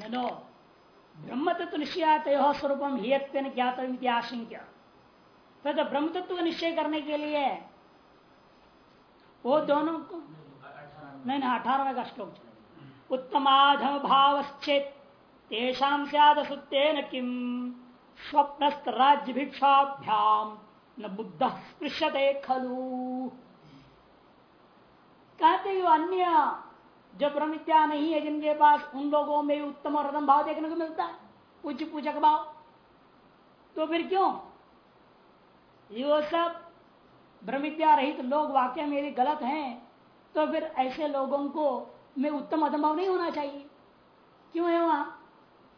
ननो ब्रह्म तत्व निश्चय स्वरूपम हियत्व ज्ञात आशंक्य फिर तो ब्रह्म तत्व निश्चय करने के लिए वो दोनों को नहीं नहीं अठारह का श्लोक उत्तमाधम भावश्चेत तेषाम सद सुतेन किम स्वप्नस्त राज्य भिक्षाभ्याम न बुद्ध स्पृश्यते खलु कहते अन्य जो ब्रह्मित्या नहीं है जिनके पास, उन लोगों में उत्तम और अदम भाव देखने को मिलता है। पूज्य पूजक भाव। तो फिर क्यों? ये सब ब्रह्मित्या रहित तो लोग वाक्य मेरे गलत हैं। तो फिर ऐसे लोगों को में उत्तम अदम भाव नहीं होना चाहिए। क्यों है वहाँ?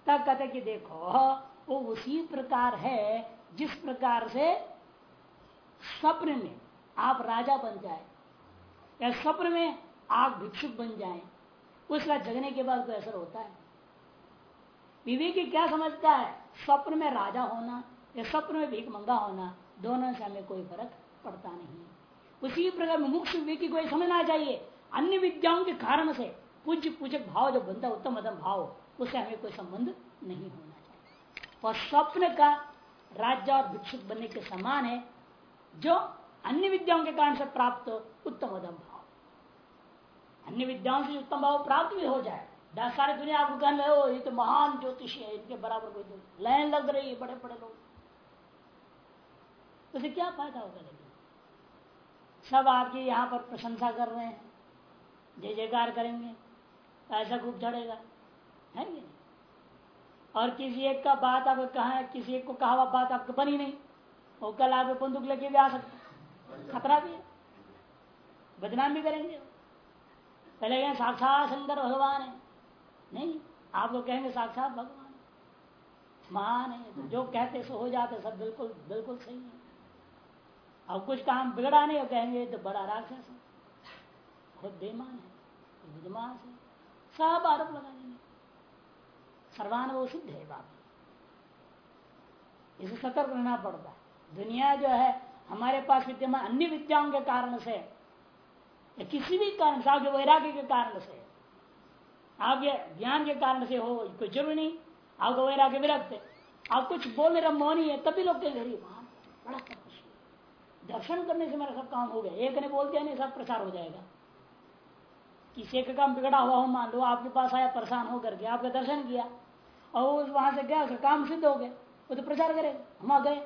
तब कहते कि देखो, वो उसी प्रकार है जिस प्रकार से स्वप्न में आप राजा बन जाए। या स्वप्न में आग भिक्षुक बन जाए उसका जगने के बाद कोई असर होता है? विवेकी क्या समझता है? स्वप्न में राजा होना या स्वप्न में भीख मंगा होना, दोनों से हमें कोई फ़र्क पड़ता नहीं। उसी प्रकार मुमुक्ष विवेकी को समझना चाहिए, अन्य विद्याओं के कारण से पूज्य पूजक भाव जो बनता है उत्तम अदम भाव, उससे हमें कोई संबंध नहीं होना चाहिए। और स्वप्न का राज्य और भिक्षुक बनने के समान है, जो अन्य विद्याओं के कारण से प्राप्त उत्तम अदम भाव। अन्य विद्याओं से उत्तम भाव प्राप्त भी हो जाए। दस सारी दुनिया आपको कहने हो, ये तो महान ज्योतिष है, इनके बराबर कोई लाइन लग रही है बड़े बड़े लोग उसे क्या फ़ायदा होगा लेकिन? सब आपकी यहाँ पर प्रशंसा कर रहे हैं, जय जयकार करेंगे ऐसा खूब झड़ेगा है नहीं? और किसी एक का बात आपको कहा किसी एक को कहा हुआ बात आपको बनी नहीं, वो कल आप बंदूक लेके भी आ सकते खतरा भी है। बदनाम भी करेंगे पहले कहें, साक्षात शंकर भगवान है। नहीं, आप लोग कहेंगे, साक्षात भगवान महान है। तो जो कहते सो हो जाते सब बिल्कुल बिल्कुल सही है। अब कुछ काम बिगड़ा नहीं कहेंगे तो बड़ा राक्षस है। खुद बेमान है विद्यमान है। सब आरोप लगा देंगे। सर्वान वो सिद्ध है बाप। इसे सतर्क रहना पड़ता है। दुनिया जो है, हमारे पास विद्यमान, अन्य विद्याओं के कारण से या किसी भी कारण से आपके वैराग्य के कारण से आपके ज्ञान के कारण से हो, कोई ज़रूरी नहीं। आपको वैराग्य विरक्त है। आप कुछ बोल मेरा मौन ही है तभी लोग कहेंगे वहाँ, बड़ा दर्शन करने से मेरा सब काम हो गया। एक ने बोल दिया नहीं, सब प्रचार हो जाएगा। किसी एक काम बिगड़ा हुआ हो, मान लो आपके पास आया, परेशान होकर के आपका दर्शन किया, और वहाँ से गया, उसका काम सिद्ध हो गया। वो तो प्रचार करे, हम आ गए,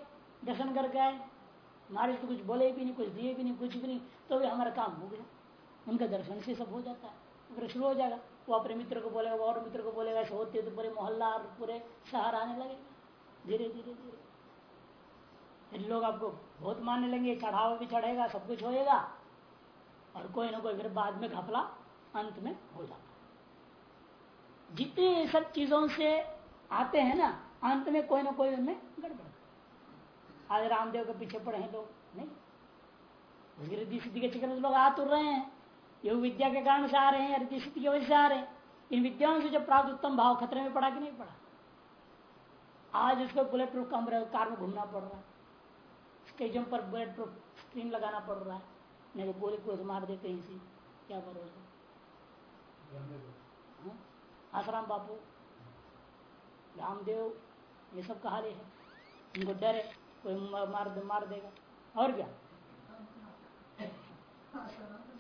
दर्शन करके आए। हमारे तो कुछ बोले भी नहीं, कुछ दिए भी नहीं, कुछ भी नहीं तो भी हमारा काम हो गया। उनका दर्शन से सब हो जाता है। फिर शुरू हो जाएगा, वो अपने मित्र को बोलेगा, वो और मित्र को बोलेगा, ऐसे होते तो पूरे मोहल्ला और पूरे शहर आने लगेगा। धीरे धीरे धीरे। फिर लोग आपको बहुत मानने लेंगे चढ़ावा भी चढ़ेगा, सब कुछ होएगा। और कोई ना कोई फिर बाद में घपला अंत में हो जाता है। जितने सब चीज़ों से आते हैं ना, अंत में कोई ना कोई उनमें गड़बड़ आज रामदेव के पीछे पड़े हैं लोग, नहीं? रिद्धि सिद्धि के चक्कर लोग आ तुर रहे हैं। योग विद्या के कारण से आ रहे हैं रिद्धि सिद्धि की वजह से आ रहे हैं। इन विद्याओं से जब प्राप्त उत्तम भाव खतरे में पड़ा कि नहीं पड़ा? आज उसको बुलेट प्रूफ कार में घूमना पड़ रहा है। स्टेजों पर बुलेट प्रूफ स्क्रीन लगाना पड़ रहा है। नहीं तो गोली को मार देते हैं इसी। क्या भरोसा? हाँ? आसाराम बापू, रामदेव, ये सब कहा है। उनको डर है, कोई मार मार देगा। और क्या?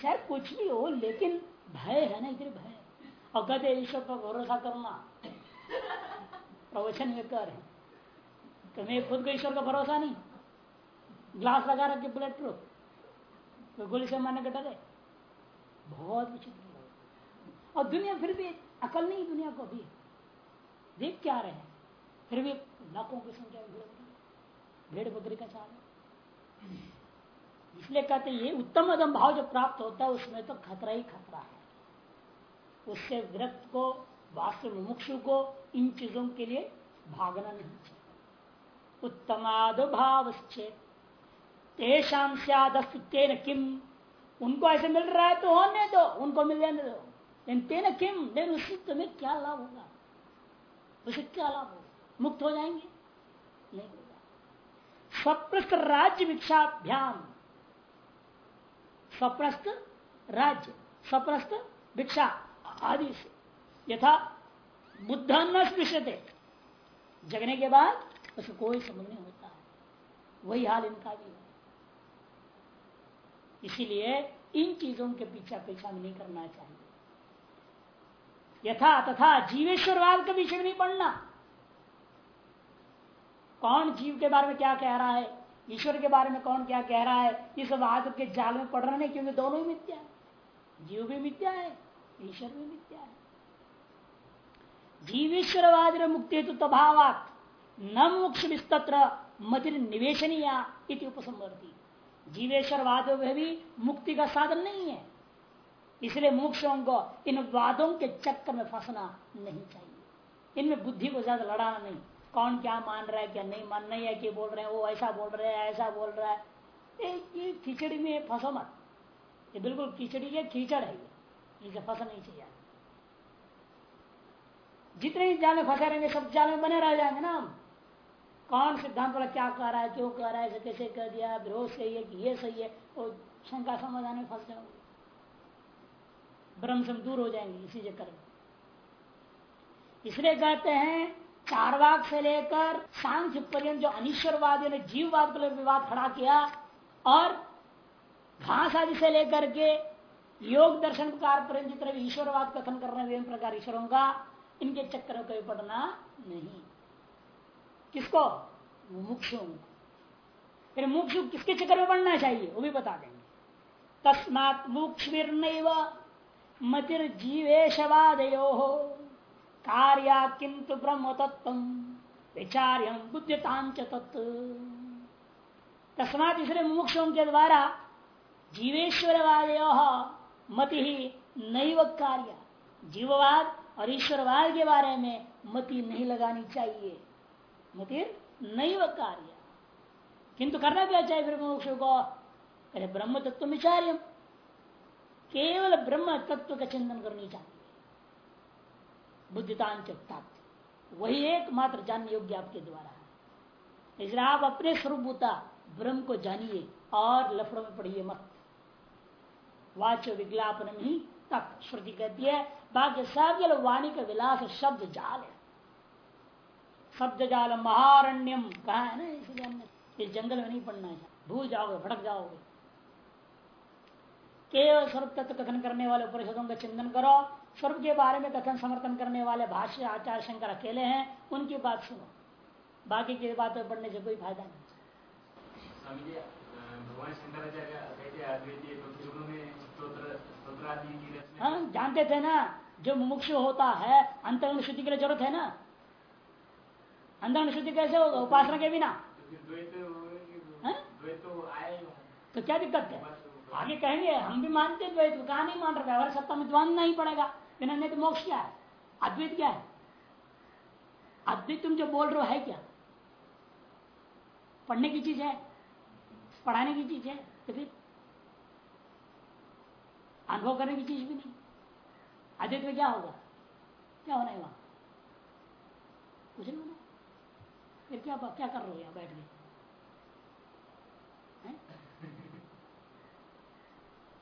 चाहे कुछ भी हो, लेकिन भय है ना, इधर भय। और कहते ईश्वर पर भरोसा करना। प्रवचन में कर है तो खुद को ईश्वर का भरोसा नहीं। ग्लास लगा रखे बुलेट प्रूफ तो गोली से मारने का डर। है बहुत विचित्र और दुनिया फिर भी अकल नहीं दुनिया को भी देख क्या रहे हैं। फिर भी लाखों की संख्या भेड़ बकरी का चाल इसलिए कहते ये उत्तम अदम भाव जो प्राप्त होता है, उसमें तो खतरा ही खतरा है। उससे विरक्त को, वास्तव मुमुक्षु को, इन चीज़ों के लिए भागना नहीं चाहिए। उत्तमाद तेषाम किम? उनको ऐसे मिल रहा है तो होने दो, उनको मिल जाने दो। लेकिन तेन किम? लेकिन उससे तुम्हें क्या लाभ होगा? उसे क्या लाभ होगा? मुक्त हो जाएँगे? नहीं होगा। स्वप्रस्त राज्य भिक्षाभ्याम। स्वप्रस्त राज्य स्वप्रस्त भिक्षा आदि से। यथा बुद्ध न स्पृश्यते। जगने के बाद उसको कोई समझ नहीं होता है। वही हाल इनका भी है। इसीलिए इन चीज़ों के पीछा पीछा नहीं करना चाहिए। यथा तथा जीवेश्वरवाद के विषय नहीं पढ़ना। कौन जीव के बारे में क्या कह रहा है? ईश्वर के बारे में कौन क्या कह रहा है? इस वाद के जाल में पढ़ रहे नहीं क्योंकि दोनों ही मिथ्या है। जीव भी मिथ्या है, ईश्वर भी मिथ्या है। जीवेश्वरवाद मुक्ति हेतु तभावात, न मोक्ष मतिर निवेशनीय उपसंवर्ती। जीवेश्वरवाद में भी मुक्ति का साधन नहीं है। इसलिए मोक्षों को इन वादों के चक्कर में फंसना नहीं चाहिए। इनमें बुद्धि को ज़्यादा लड़ाना नहीं। कौन क्या मान रहा है, क्या नहीं मान नहीं है कि बोल रहे हैं, वो ऐसा बोल रहे हैं, ऐसा बोल रहा है। ये खिचड़ी में फंसो मत। ये बिल्कुल खिचड़ी है कीचड़ है ये। इसे फंसा नहीं चाहिए। जितने ही जाल में फंसे रहेंगे, सब जाल में बने रह जाएँगे ना हम। कौन सिद्धांत वाला क्या कह रहा है, क्यों कह रहा है कैसे कर दिया विरोध सही है कि ये सही है, वो शंका समाधान में फंस जाओगे ब्रह्म से दूर हो जाएँगे इसी चक्कर में। इसलिए कहते हैं चारवाक से लेकर सांख्य पर्यंत जो अनिश्वरवादियों ने जीववाद को विवाद खड़ा किया और घास आदि से लेकर के योग दर्शन पर्यंत जितने भी ईश्वरवाद कथन कर रहे विभिन्न प्रकार ईश्वरों का इनके चक्कर में कभी पड़ना नहीं। किसको? मुक्षु फिर मुक्षु किसके चक्कर में पड़ना चाहिए, वो भी बता देंगे। तस्मात मुक्षवीर मतिर जीवेशवादयो कार्या किंतु ब्रह्म तत्व विचार्य बुद्धितांच तत्व तस्मात इसलिए मुमुक्षों के द्वारा जीवेश्वरवादय मति ही नैव कार्य। जीववाद और ईश्वरवाद के बारे में मति नहीं लगानी चाहिए। मतिर नैव कार्य। किंतु करना क्या चाहिए फिर मोक्ष को अरे ब्रह्म तत्व विचार्य। केवल ब्रह्म तत्व का चिंतन करनी चाहिए। बुद्धितांच वही एकमात्र जानने योग्य आपके द्वारा है। इसलिए आप अपने स्वरूपता ब्रह्म को जानिए और लफड़ों में पढ़िए मत। वाच्य विज्ञापन ही तक श्रुति कहती है, बाकी सब जल वाणी का विलास शब्द जाल है। शब्द जाल महारण्यम कहा है ना इसलिए इस जंगल में नहीं पढ़ना है। भूल जाओगे, भटक जाओगे। केवल स्वरूप तत्व कथन करने वाले उपनिषदों का चिंतन करो स्वरूप के बारे में कथन समर्थन करने वाले भाष्य आचार्य शंकर अकेले हैं उनकी बात सुनो। बाकी की बात पढ़ने से कोई फ़ायदा नहीं। हाँ जानते थे ना जो मुमुक्षु होता है अंतरण शुद्धि के लिए ज़रूरत है ना? अंतरण शुद्धि कैसे होगा? उपासना के बिना। हाँ? तो क्या दिक्कत है? आगे कहेंगे हम भी मानते द्वैत कहा नहीं मान रहे व्यवहार सत्ता में मानना नहीं पड़ेगा। बिना नहीं तो मोक्ष क्या है, अद्वैत क्या है। अद्वैत तुम जो बोल रहे हो, है क्या? पढ़ने की चीज़ है, पढ़ाने की चीज़ है तो फिर अनुभव करने की चीज़ भी नहीं। अद्वैत में क्या होगा? क्या होना है वहाँ? कुछ नहीं होना। फिर क्या क्या कर रहे हो यहाँ बैठ के?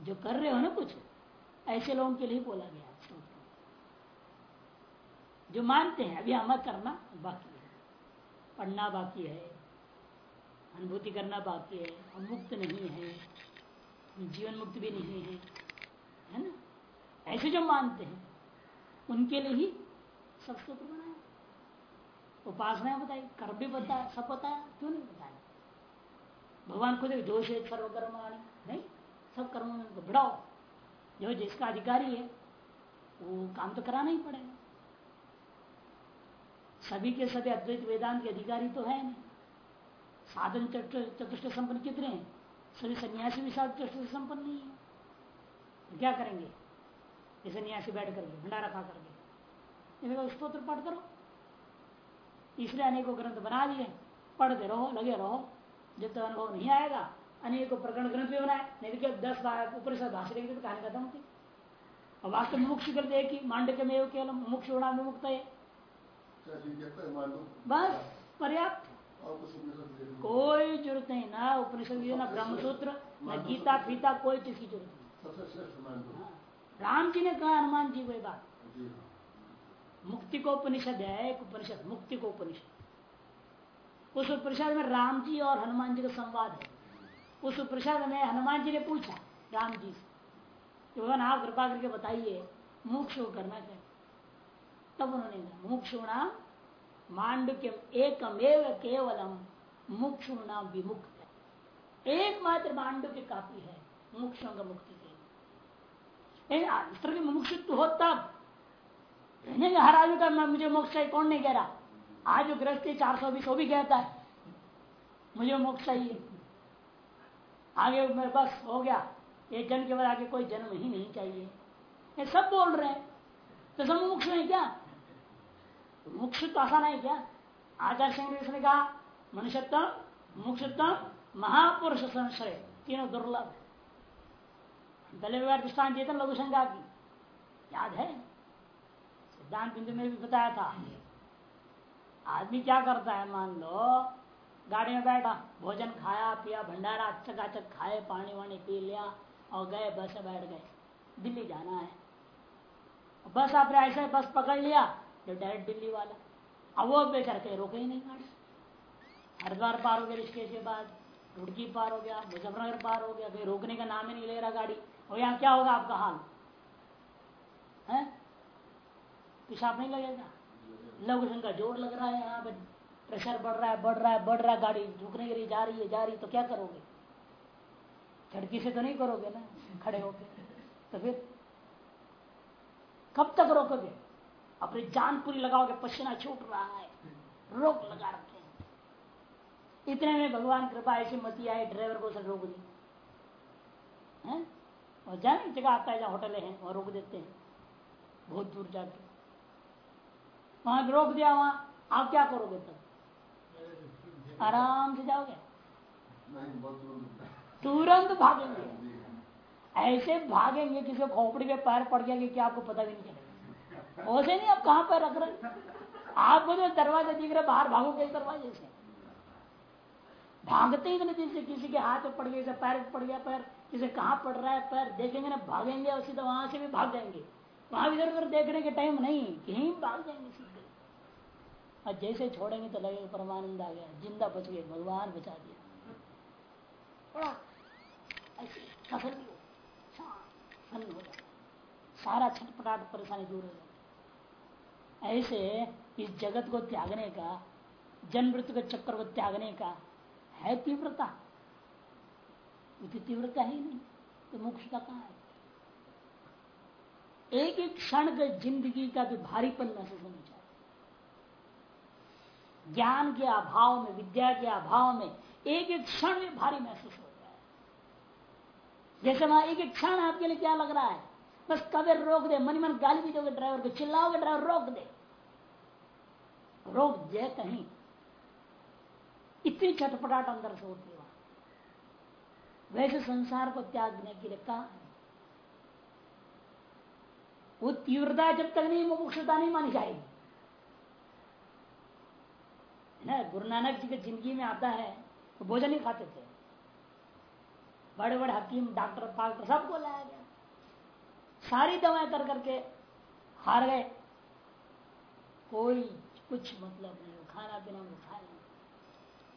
जो कर रहे हो ना कुछ, ऐसे लोगों के लिए बोला गया जो मानते हैं, अभी अमल करना बाकी है। पढ़ना बाकी है, अनुभूति करना बाकी है, हम मुक्त नहीं है जीवन मुक्त भी नहीं है है ना? ऐसे जो मानते हैं, उनके लिए ही सब सूत्र बनाया उपासना बताई कर भी बताया, सब बताया, क्यों नहीं बताया? भगवान खुद दोष है सर्वकर्म नहीं, सब कर्मों में बढ़ाओ जो जिसका अधिकारी है, वो काम तो कराना ही पड़ेगा। सभी के सभी अद्वैत वेदांत के अधिकारी तो है नहीं। साधन चतुष्ट संपन्न कितने हैं? सभी सन्यासी भी साधन चतुष्ट संपन्न नहीं है। क्या करेंगे? ये सन्यासी बैठ करके, भंडारा खा करके। स्त्रोत्र पाठ करो। इसलिए अनेकों ग्रंथ बना दिए। पढ़ते रहो, लगे रहो। जब तक अनुभव नहीं आएगा, अनेकों प्रकरण ग्रंथ भी बनाए। नहीं तो दस ऊपर से भाषण लिखते तो कहानी खत्म होती। और वास्तव में मुक्ष करते एक ही मांडक में केवल मुक्ष होना में मुक्त है बस, पर्याप्त। कोई ज़रूरत नहीं, ना उपनिषद ना ब्रह्मसूत्र, न गीता, फीता, कोई चीज़ की ज़रूरत नहीं। राम जी ने कहा, हनुमान जी, वही बात। मुक्ति को उपनिषद है, एक उपनिषद, मुक्ति को उपनिषद। उस उपनिषद में राम जी और हनुमान जी का संवाद है। उस उपनिषद में हनुमान जी ने पूछा, राम जी से भगवान, आप कृपा करके बताइए, मोक्ष को करना चाहिए तब उन्होंने कहा मोक्ष नाम मांडुक्यम एकमेव केवलम मोक्ष नाम विमुक्त है। एकमात्र मांडुक्य काफ़ी है मोक्षों का मुक्ति के लिए। मुमुक्षुत्व हो तब? हर आदमी का मुझे मोक्ष चाहिए, कौन नहीं कह रहा? आज जो ग्रस्त चार सौ बीस, वो भी कहता है, मुझे मोक्ष चाहिए। आगे मेरे बस हो गया। एक जन्म के बाद आगे कोई जन्म ही नहीं चाहिए। ये सब बोल रहे हैं। तो सब मोक्ष नहीं क्या? मोक्ष तो आसान है क्या? आचार्य सिंह ने कहा मनुष्यत्म मोक्षत्म महापुरुष संश्रय तीनों दुर्लभ दले दृष्टान चेतन लघु शंका की। याद है? सिद्धांत बिंदु में भी बताया था। आदमी क्या करता है, मान लो, गाड़ी में बैठा, भोजन खाया, पिया, भंडारा अच्छा चक खाए, पानी वानी पी लिया, और गए, बस बैठ गए। दिल्ली जाना है। बस आपने ऐसे बस पकड़ लिया जो डायरेक्ट दिल्ली वाला। अब वो बेचार कहीं रोके ही नहीं गाड़ी। हरिद्वार पार हो गया ऋषिकेश के बाद रुड़की पार हो गया, मुजफ्फरनगर पार हो गया, कहीं रोकने का नाम ही नहीं ले रहा गाड़ी। और यहाँ क्या होगा आपका हाल? है? पिशाब नहीं लगेगा? लघु का ज़ोर लग रहा है यहाँ पे प्रेशर बढ़ रहा है, बढ़ रहा है, बढ़ रहा है, गाड़ी रुकने के लिए जा रही है, जा रही है तो क्या करोगे? खिड़की से तो नहीं करोगे ना, खड़े होके? तो फिर कब तक रोकोगे? अपनी जान पूरी लगाओगे पसीना छूट रहा है। रोक लगा रखे इतने में भगवान कृपा ऐसी मती आए, ड्राइवर को सब रोक दी। और जाने जगह आता है जहाँ होटलें हैं, वहाँ रोक देते हैं। बहुत दूर जाके। वहाँ रोक दिया, वहाँ आप क्या करोगे तब? आराम से जाओगे? तुरंत भागेंगे। ऐसे भागेंगे किसी खोपड़ी में पैर पड़ गया कि क्या आपको पता भी नहीं चलेगा। वैसे नहीं आप कहाँ पैर रख रहे आपको जो दरवाज़ा दिख रहा बाहर भागोगे दरवाजे से भागते ही नहीं जिससे किसी के हाथ में पड़ गया पैर पड़ गया, पैर। किसे कहाँ पड़ रहा है, पैर देखेंगे ना, भागेंगे और सीधा वहाँ से भी भाग जाएँगे। वहाँ इधर उधर देखने के टाइम नहीं कहीं भाग जाएँगे सीधे। और जैसे छोड़ेंगे तो लगेगा परमानंद आ गया, ज़िंदा बच गए, भगवान बचा दिया। बड़ा ऐसे सारा छटपटाट परेशानी दूर हो। ऐसे इस जगत को त्यागने का जन्म मृत्यु के चक्कर को त्यागने का है तीव्रता। तीव्रता ही नहीं तो मोक्ष का कहा है? एक एक क्षण के ज़िंदगी का भी भारीपन महसूस होना चाहिए। ज्ञान के अभाव में, विद्या के अभाव में एक एक क्षण में भारी महसूस होता है। जैसे वहाँ एक एक क्षण आपके लिए क्या लग रहा है? बस कभी रोक दे मन मन गाली भी दोगे ड्राइवर को, चिल्लाओगे ड्राइवर, रोक दे। रोक दे कहीं। इतनी छटपटाट अंदर से होती है वैसे संसार को त्यागने के लिए कहा वो तीव्रता जब तक नहीं, मुमुक्षता नहीं मानी जाएगी। ना? गुरु नानक जी के ज़िंदगी में आता है तो भोजन ही खाते थे। बड़े बड़े हकीम, डॉक्टर पाक्टर सबको लाया गया। सारी दवाएँ कर करके हार गए। कोई कुछ मतलब नहीं हो। खाना पीना वो खा नहीं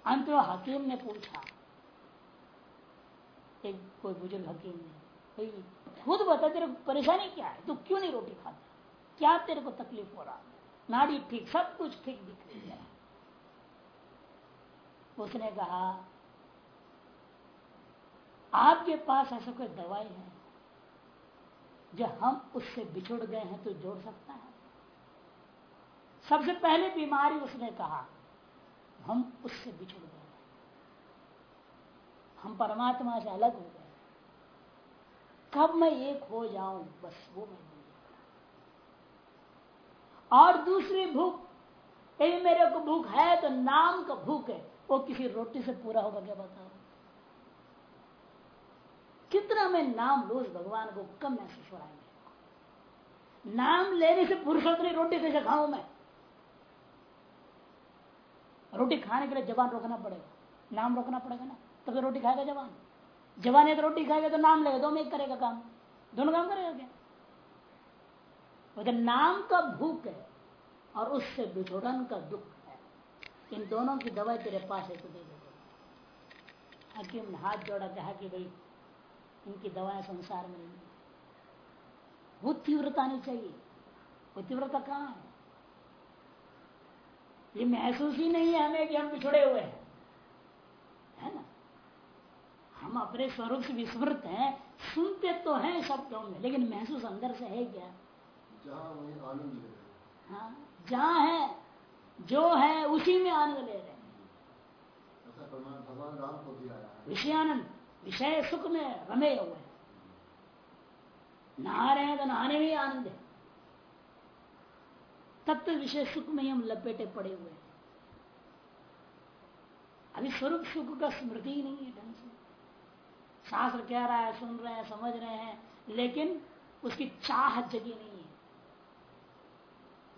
अंत में हकीम ने पूछा, एक कोई बुज़ुर्ग हकीम ने, भाई, खुद बता तेरे को परेशानी क्या है? तू क्यों नहीं रोटी खाता? क्या तेरे को तकलीफ़ हो रहा नाड़ी ठीक, सब कुछ ठीक दिख रही है। उसने कहा, आपके पास ऐसा कोई दवाई है जो हम उससे बिछुड़ गए हैं तो जोड़ सकता है? सबसे पहले बीमारी उसने कहा, हम उससे बिछुड़ गए। हम परमात्मा से अलग हो गए। कब मैं एक हो जाऊँ, बस वो मैं और दूसरी भूख यदि मेरे को भूख है तो नाम का भूख है, वो किसी रोटी से पूरा होगा, क्या बताओ कितना मैं नाम रोज भगवान को कम महसूस हो रहा। है नाम लेने से पुरुषोत्तरी रोटी कैसे खाऊं मैं? रोटी खाने के लिए जबान रोकना पड़ेगा। नाम रोकना पड़ेगा ना। तो फिर रोटी खाएगा जवान। जवान है तो रोटी खाएगा तो नाम लेगा दो में एक करेगा काम। दोनों काम करेगा क्या? तो नाम का भूख है और उससे बिछोड़न का दुख है। इन दोनों की दवाई तेरे पास है तो दे दे। हकीम ने हाथ जोड़ा, कहा कि भाई, इनकी दवाएँ संसार में नहीं वो तीव्रता नहीं चाहिए। वो तीव्रता कहाँ है? ये महसूस ही नहीं है हमें कि हम पिछड़े हुए हैं। है ना? हम अपने स्वरूप से विस्मृत हैं सुनते तो हैं शब्दों में लेकिन महसूस अंदर से है क्या? जहाँ आनंद ले हाँ। जहाँ है जो है उसी में आनंद ले रहे विषयानंद विषय सुख में रमे हुए नहा रहे हैं तो नहाने में ही आनंद है। तत्व विषय सुख में हम लपेटे पड़े हुए हैं। अभी स्वरूप सुख का स्मृति ही नहीं है ढंग से। शास्त्र कह रहा है, सुन रहे हैं, समझ रहे हैं, लेकिन उसकी चाह जगी नहीं है।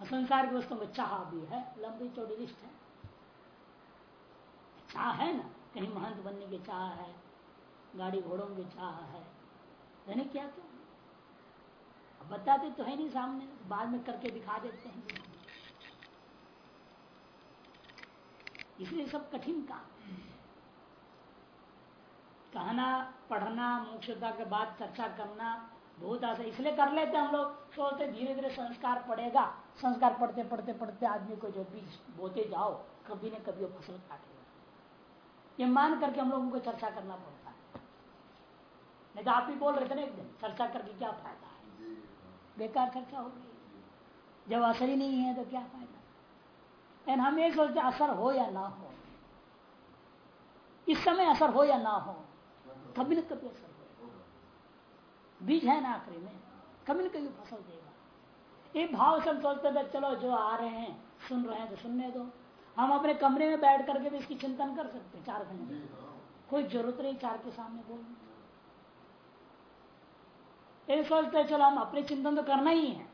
संसार की वस्तुओं में चाह भी है, लंबी चौड़ी लिस्ट है। चाह है ना, कहीं महंत बनने की चाह है, गाड़ी घोड़ों की चाह है, यानी क्या क्या अब बताते तो है नहीं सामने, बाद में करके दिखा देते हैं। इसलिए सब कठिन काम कहना, पढ़ना, मोक्षता के बाद चर्चा करना, बहुत आसान इसलिए कर लेते हैं हम लोग। सोचते धीरे धीरे संस्कार पड़ेगा। संस्कार पढ़ते पढ़ते पढ़ते आदमी को जो बीज बोते जाओ, कभी न कभी वो फ़सल काटेगा। ये मान करके हम लोगों को चर्चा करना पड़ता है। नहीं तो आप ही बोल रहे थे ना एक दिन, चर्चा करके क्या फ़ायदा? बेकार खर्चा हो गई जब असर ही नहीं है तो क्या फ़ायदा? लेकिन हम ये सोचते असर हो या ना हो? इस समय असर हो या ना हो? कभी न कभी असर हो। बीज है ना आखिरी में। कभी न कभी फ़सल देगा। ये भाव से हम सोचते थे चलो जो आ रहे हैं सुन रहे हैं तो सुनने दो। हम अपने कमरे में बैठ करके भी इसकी चिंतन कर सकते चार घंटे। कोई ज़रूरत नहीं चार के सामने बोलने ये सोचते चलो हम अपने चिंतन तो करना ही है।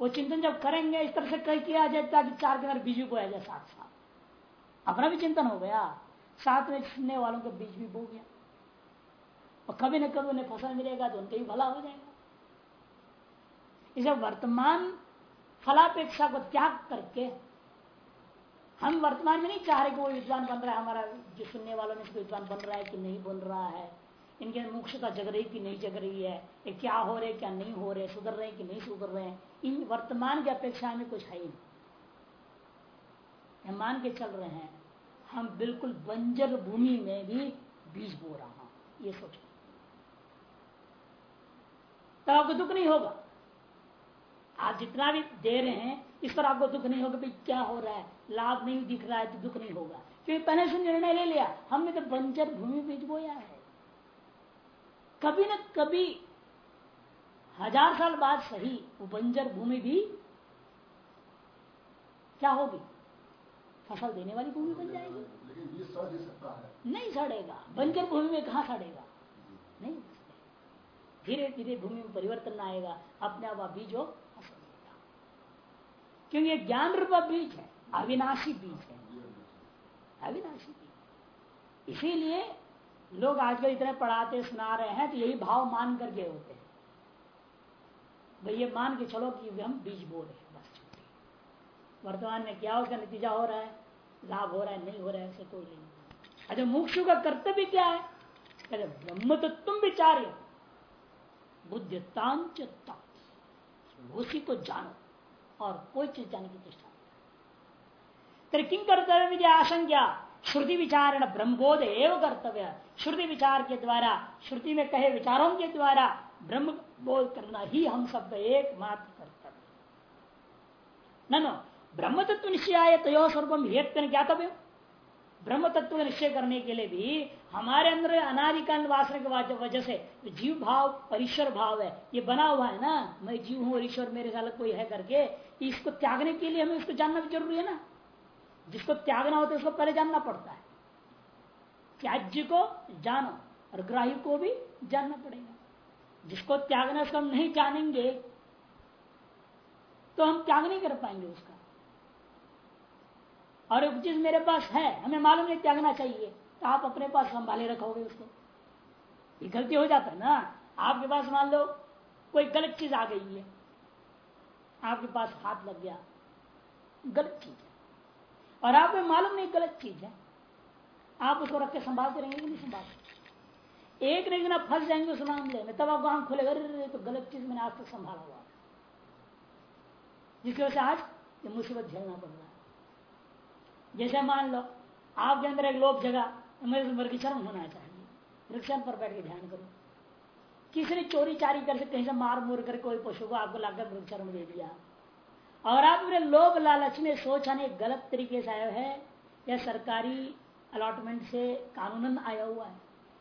वो चिंतन जब करेंगे, इस तरह से कई किया जाए ताकि चार के अंदर बीज भी बोया जाए साथ साथ। अपना भी चिंतन हो गया। साथ में सुनने वालों का बीज भी बो गया। और कभी न कभी उन्हें फ़सल मिलेगा तो उनके ही भला हो जाएगा। इसे वर्तमान फलापेक्षा को त्याग करके हम वर्तमान में नहीं चाह रहे कि वो विद्वान बन रहा है, हमारा जो सुनने वालों में विद्वान बन रहा है कि नहीं बन रहा है। इनके मुख्यता जग रही कि नहीं जग रही है ये क्या हो रहे, क्या नहीं हो रहे, सुधर रहे कि नहीं सुधर रहे इन वर्तमान की अपेक्षा में कुछ है ही नहीं। मान के चल रहे हैं, हम बिल्कुल बंजर भूमि में भी बीज बो रहा हूँ, ये सोचो। तो आपको दुख नहीं होगा। आप जितना भी दे रहे हैं, इस पर आपको दुख नहीं होगा भाई क्या हो रहा है, लाभ नहीं दिख रहा है तो दुख नहीं होगा। क्योंकि पहले से निर्णय ले लिया, हमने तो बंजर भूमि बीज बोया है। कभी न कभी हज़ार साल बाद सही वो बंजर भूमि भी क्या होगी? फ़सल देने वाली भूमि बन जाएगी। सड़ नहीं सड़ेगा। बंजर भूमि में कहा सड़ेगा? नहीं धीरे धीरे भूमि में परिवर्तन आएगा। अपने आप बीज हो फ़सल देगा क्योंकि ज्ञान रूप बीज है अविनाशी बीज है। अविनाशी बीज। इसीलिए लोग आजकल इतने पढ़ाते, सुना रहे हैं तो यही भाव मान करके होते हैं। भाई ये मान के चलो कि हम बीज बो रहे हैं, बस वर्तमान में क्या उसका नतीजा हो रहा है? लाभ हो रहा है, नहीं हो रहा है, ऐसे कोई नहीं। अच्छा मुक्षु का कर्तव्य क्या है? अरे ब्रह्म तो तुम विचार्य। बुद्धितांच उसी को जानो और कोई चीज़ जानने की चेष्टा नहीं किंग कर्तव्य आशंका श्रुति विचारण ब्रह्मबोध एवं कर्तव्य। श्रुति विचार के द्वारा, श्रुति में कहे विचारों के द्वारा ब्रह्म बोध करना ही हम सब एकमात्र कर्तव्य न ब्रह्म तत्व निश्चय तय स्वरूप हेतु ज्ञातव्य। ब्रह्म तत्व का निश्चय करने के लिए भी हमारे अंदर अनादिकाल वासना के वजह से जीव भाव और ईश्वर भाव है, ये बना हुआ है ना, मैं जीव हूँ और ईश्वर मेरे साल कोई है करके, इसको त्यागने के लिए हमें इसको जानना भी ज़रूरी है ना। जिसको त्यागना होता है उसको पहले जानना पड़ता है। त्याज्य को जानो और ग्राही को भी जानना पड़ेगा। जिसको त्यागना उसको हम नहीं जानेंगे तो हम त्याग नहीं कर पाएँगे उसका। और एक चीज़ मेरे पास है, हमें मालूम नहीं त्यागना चाहिए तो आप अपने पास संभाले रखोगे उसको। ये गलती हो जाता है ना? आपके पास मान लो, कोई गलत चीज़ आ गई है। आपके पास हाथ लग गया। गलत चीज़ है। और आपको मालूम नहीं गलत चीज़ है। आप उसको रख के संभालते रहेंगे कि नहीं संभालते? एक नहीं दिन फंस जाएँगे उस मामले में तब आपको आँख खुलेगा तो गलत चीज़ मैंने आज तक संभाला हुआ। जिसकी वजह से आज ये मुसीबत झेलना पड़ रहा है। जैसे मान लो, आपके अंदर एक लोभ जगह मेरे वर्गीकरण होना चाहिए। वृक्षण पर बैठ के ध्यान करो। किसी ने चोरी चारी कर से कहीं से मार मोर कर कोई पशु को आपको लाकर वृक्षण दे दिया। और आप अपने लोभ लालच में सोच आने, गलत तरीके से आया है, या सरकारी अलॉटमेंट से कानूनन आया हुआ है।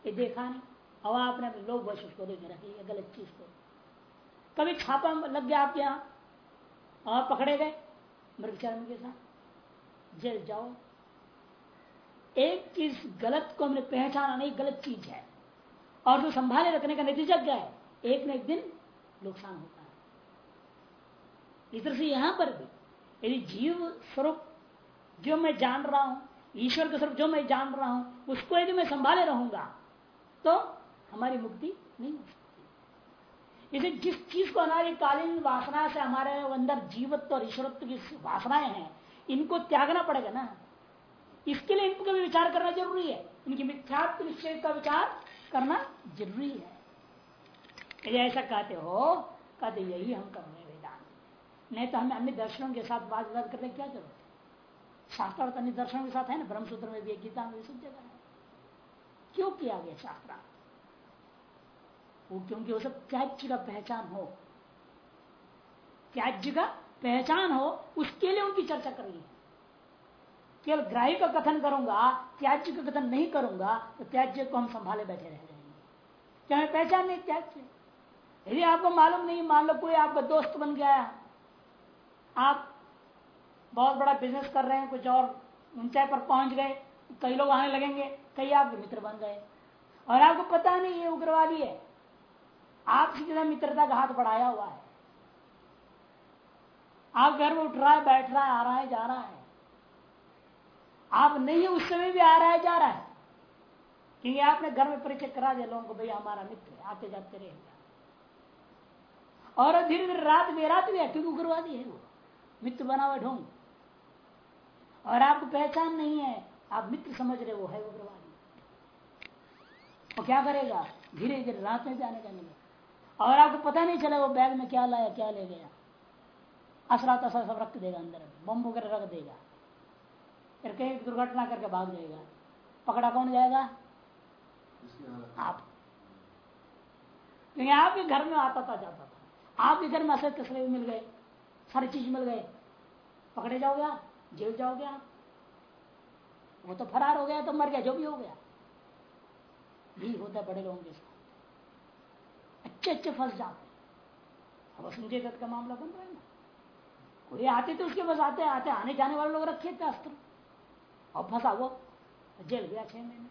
ये देखा नहीं। और आपने लोग वश उसको देखे रखी गलत चीज़ को। कभी छापा लग गया आपके यहाँ? और पकड़े गए मृगचरण के साथ? जेल जाओ। एक चीज़ गलत को हमने पहचाना नहीं, गलत चीज़ है। और जो तो संभाले रखने का नतीजा क्या है? एक न एक दिन नुकसान होता है। इस तरह से यहाँ पर भी, यदि जीव स्वरूप जो मैं जान रहा हूँ ईश्वर के स्वरूप जो मैं जान रहा हूँ, उसको यदि मैं संभाले रहूँगा तो हमारी मुक्ति नहीं हो सकती। इसे जिस चीज़ को अनादिकालीन वासना से हमारे अंदर जीवत्व और ईश्वरत्व की वासनाएँ हैं, इनको त्यागना पड़ेगा ना। इसके लिए इनको भी विचार करना ज़रूरी है। इनकी मिथ्यात्व निश्चय का विचार करना ज़रूरी है। यदि ऐसा कहते हो, कहते यही हम कर रहे वेदांत। नहीं तो हमें अन्य दर्शनों के साथ बात बात करने क्या ज़रूरत? है शास्त्र अन्य दर्शनों के साथ है ना? ब्रह्मसूत्र में भी गीता में भी सब जगह है। क्यों किया गया शास्त्र वो क्योंकि वो सब त्याज्य का पहचान हो। त्याज्य का पहचान हो, उसके लिए उनकी चर्चा कर रही है। केवल ग्राही का कथन करूँगा, त्याज्य का कथन नहीं करूँगा तो त्याज्य को हम संभाले बैठे रह जाएँगे। क्या हमें पहचान नहीं त्याज्य? यदि आपको मालूम नहीं, मान लो कोई आपका दोस्त बन गया, आप बहुत बड़ा बिज़नेस कर रहे हैं, कुछ और ऊंचाई पर पहुँच गए, कई लोग आने लगेंगे, कई आपके मित्र बन गए। और आपको पता नहीं ये उग्रवादी है। आपसे ज़्यादा मित्रता का हाथ बढ़ाया हुआ है। आप घर में उठ रहा है, बैठ रहा है, आ रहा है, जा रहा है। आप नहीं उस समय भी आ रहा है, जा रहा है। क्योंकि आपने घर में परिचय करा दिया लोगों को भैया हमारा मित्र आते जाते रहेगा और धीरे धीरे रात में रात भी है, क्योंकि उग्रवादी है वो। मित्र बना हुआ ढोंग। और आपको पहचान नहीं है, आप मित्र समझ रहे वो है उग्रवादी वो क्या करेगा? धीरे धीरे रात में भी आने का और आपको पता नहीं चला वो बैग में क्या लाया, क्या ले गया। असरा तसरा सब रख देगा अंदर। बम वगैरह रख देगा। फिर कहीं दुर्घटना करके भाग जाएगा। पकड़ा कौन जाएगा? आप। क्योंकि आप भी घर में आता था, जाता था। आप भी घर में असर तस्वीर मिल गए, सारी चीज़ मिल गए। पकड़े जाओगे आप? जेल जाओगे आप? वो तो फरार हो गया तो मर गया, जो भी हो गया। भी होता है बड़े लोगों के साथ। अच्छे अच्छे फंस जाते अब संजय दत्त का मामला बन रहा है ना। कोई आते तो उसके बस आते आते आने जाने वाले लोग रखे थे अस्त्र। और फंसा वो, जेल गया छह महीने।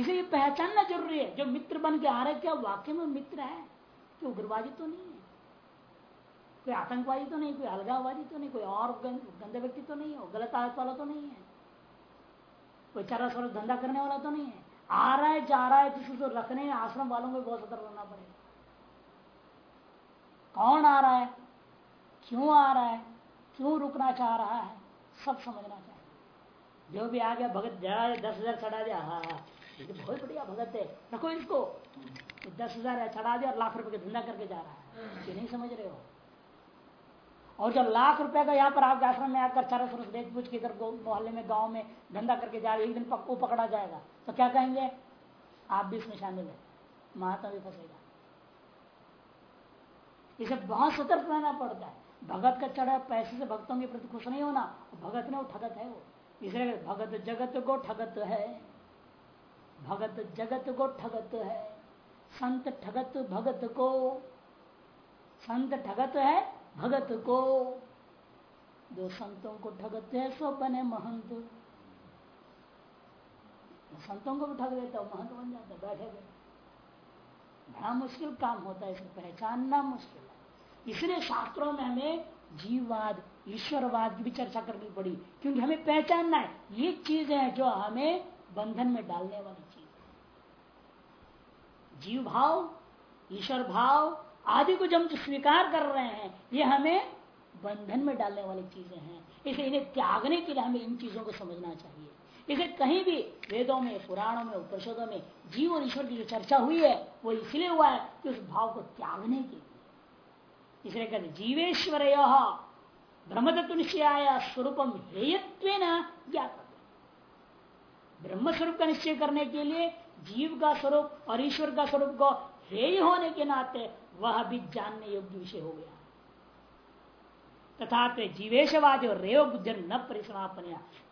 इसे पहचानना ज़रूरी है। जो मित्र बन के आ रहे क्या वाक्य में मित्र है, कि उग्रवादी तो नहीं है। कोई आतंकवादी तो नहीं, कोई अलगाववादी तो नहीं, कोई और गंदे व्यक्ति तो नहीं हो गलत आदत वाला तो नहीं है। कोई चरा सर धंधा करने वाला तो नहीं है। आ रहा है, जा रहा है जिसको तो रखने, आश्रम वालों को बहुत सतर्क रहना पड़ेगा। कौन आ रहा है? क्यों आ रहा है? क्यों रुकना चाह रहा है? सब समझना चाहिए। जो भी आ गया, भगत जा दस हज़ार चढ़ा दिया। हाँ हाँ ये तो बहुत बढ़िया भगत है। रखो इसको। दस हज़ार चढ़ा दिया और लाख रुपए का धंधा करके जा रहा है। ये नहीं समझ रहे हो? और जब लाख रुपए का यहाँ पर आपके आश्रम में आकर चारा सरस देख पूछ के इधर मोहल्ले में, गाँव में धंधा करके जा रहे एक दिन वो पकड़ा जाएगा तो क्या कहेंगे? आप भी इसमें शामिल है। महात्मा भी फंसेगा। इसे बहुत सतर्क रहना पड़ता है। भगत का चढ़ा पैसे से भक्तों के प्रति खुश नहीं होना भगत ने वो ठगत है वो। इसलिए भगत जगत को ठगत है, भगत जगत को ठगत है, संत ठगत भगत को, संत ठगत है भगत को, जो संतों को ठगते हैं सो बने महंत। संतों को भी ठग देता महंत बन जाता बैठे गए बड़ा मुश्किल काम होता है इसे पहचानना मुश्किल है। इसलिए शास्त्रों में हमें जीववाद, ईश्वरवाद की भी चर्चा करनी पड़ी, क्योंकि हमें पहचानना है, ये चीज़ है जो हमें बंधन में डालने वाली चीज़ जीव भाव, ईश्वर भाव आदि को हम स्वीकार कर रहे हैं, ये हमें बंधन में डालने वाली चीज़ें हैं। इसे इन्हें त्यागने के लिए हमें इन चीज़ों को समझना चाहिए। इसे कहीं भी वेदों में, पुराणों में, उपनिषदों में, जीव और ईश्वर की जो चर्चा हुई है, वो इसलिए हुआ है कि उस भाव को त्यागने के लिए। इसलिए कहते जीवेश्वर ब्रह्मतत्व निश्चय स्वरूपम हेयत्व ज्ञात ब्रह्म स्वरूप का निश्चय करने के लिए जीव का स्वरूप और ईश्वर का स्वरूप को हेय होने के नाते वह भी जानने योग्य विषय हो गया। तथा जीवेशवादी और रेव बुद्धि न परिसमापन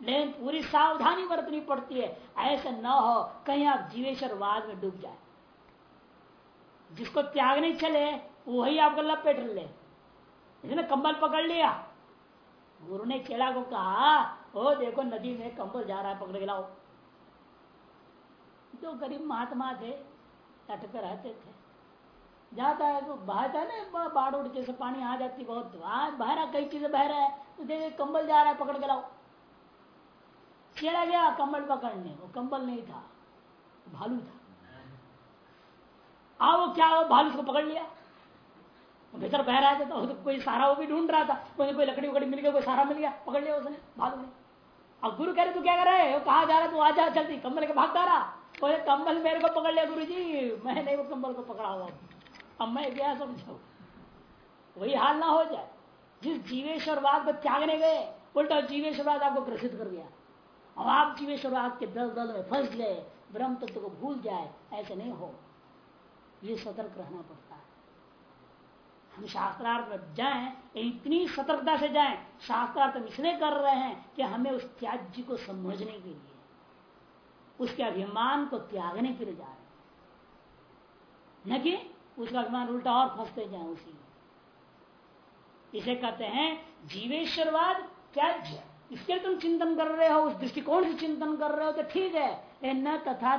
लेकिन पूरी सावधानी बरतनी पड़ती है। ऐसे न हो, कहीं आप जीवेश्वरवाद में डूब जाए। जिसको त्यागने चले वही आपको लपेट ले। इसने कंबल पकड़ लिया। गुरु ने चेला को कहा, ओ देखो नदी में कंबल जा रहा है, पकड़ के लाओ। जो गरीब महात्मा थे, तट पे रहते थे। जाता है तो बहता है ना बाढ़ उड़ जैसे पानी आ जाती बहुत। बह रहा कई चीज़ें बह रहा है। तो देखे कंबल जा रहा है पकड़ के लाओ। चला गया कंबल पकड़ने। वो कंबल नहीं था भालू था। आ वो क्या वो भालू को पकड़ लिया। भीतर बह रहा था तो, तो कोई सारा वो भी ढूंढ रहा था। कोई कोई लकड़ी वकड़ी मिल गया कोई सारा मिल गया पकड़ लिया उसने भालू ने। अब गुरु कह रहे तू क्या कर रहे है? कहा जा रहा तू आ जा जल्दी। कंबल के भागता रहा। बोले कंबल मेरे को पकड़ लिया गुरु जी मैं नहीं वो कंबल को पकड़ा हुआ अब मैं क्या समझाऊ वही हाल ना हो जाए। जिस जीवेश्वरवाद को त्यागने गए, उल्टा जीवेश्वरवाद आपको ग्रसित कर दिया। अब आप जीवेश्वरवाद के दल दल में फंस गए, ब्रह्म तत्व को भूल जाए, ऐसे नहीं हो। ये सतर्क रहना पड़ता है। हम शास्त्रार्थ में जाए, इतनी सतर्कता से जाए, शास्त्रार्थ हम इसलिए कर रहे हैं कि हमें उस त्याज्य को समझने के लिए, उसके अभिमान को त्यागने के लिए जा रहे हैं। न कि उसका अभिमान उल्टा और फंसते जाए उसी इसे कहते हैं जीवेश्वरवाद त्याज्य। इसके तुम चिंतन कर रहे हो, उस दृष्टिकोण से चिंतन कर रहे हो तो ठीक है। न तथा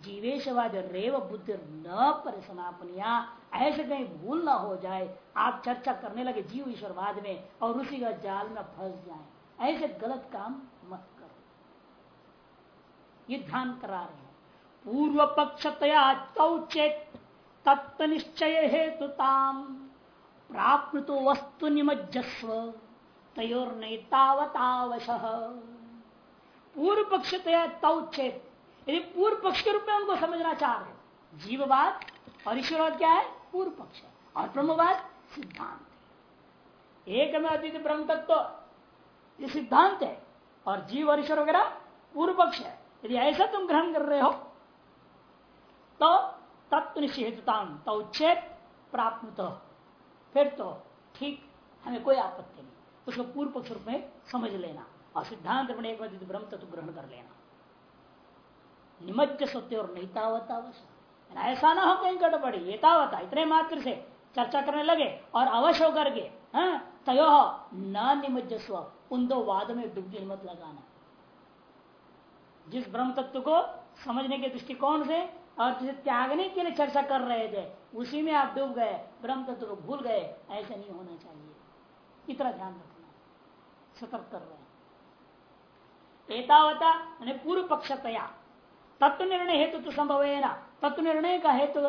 जीवेशवाद रेव बुद्धि न परिसमापनिया। ऐसे कहीं भूल ना हो जाए। आप चर्चा करने लगे जीव ईश्वरवाद में और उसी का जाल में फंस जाए। ऐसे गलत काम मत करो। ये ध्यान करा रहे हैं। पूर्व पक्षतया चेत तत्व निश्चय हेतु ताम प्राप्त तो वस्तु निमज्जस्व तयोर नैतावतावश पूर्व पक्षतया तौचेत यदि पूर्व पक्ष के रूप में उनको समझना चाह रहे जीववाद और ईश्वरवाद क्या है पूर्व पक्ष और ब्रह्मवाद, सिद्धांत। एक में अद्वित ब्रह्म तत्व, ये सिद्धांत है, और जीव और ईश्वर वगैरह पूर्व पक्ष है। यदि ऐसा तुम ग्रहण कर रहे हो तो तत्व निषेधता उच्छेद प्राप्त फिर तो ठीक हमें कोई आपत्ति नहीं। उसको पूर्व पक्ष रूप में समझ लेना और सिद्धांत में एक ब्रह्म तत्व ग्रहण कर लेना। निमज्ज सत्य और नहीं ऐसा ना हो कहीं गड़बड़ी एतावता इतने मात्र से चर्चा करने लगे और अवश्य होकर के हाँ, तय न निमज्जस्व उन दो वाद में डुबकी मत लगाना। जिस ब्रह्म तत्व को समझने के दृष्टिकोण से और जिसे त्यागने के लिए चर्चा कर रहे थे, उसी में आप डूब गए ब्रह्म तत्व को भूल गए, ऐसा नहीं होना चाहिए। इतना ध्यान रखना, सतर्क कर रहे हैं। एतावता पूर्व पक्षतया, तत्व निर्णय हेतु तो संभव है ना? तत्व निर्णय का हेतु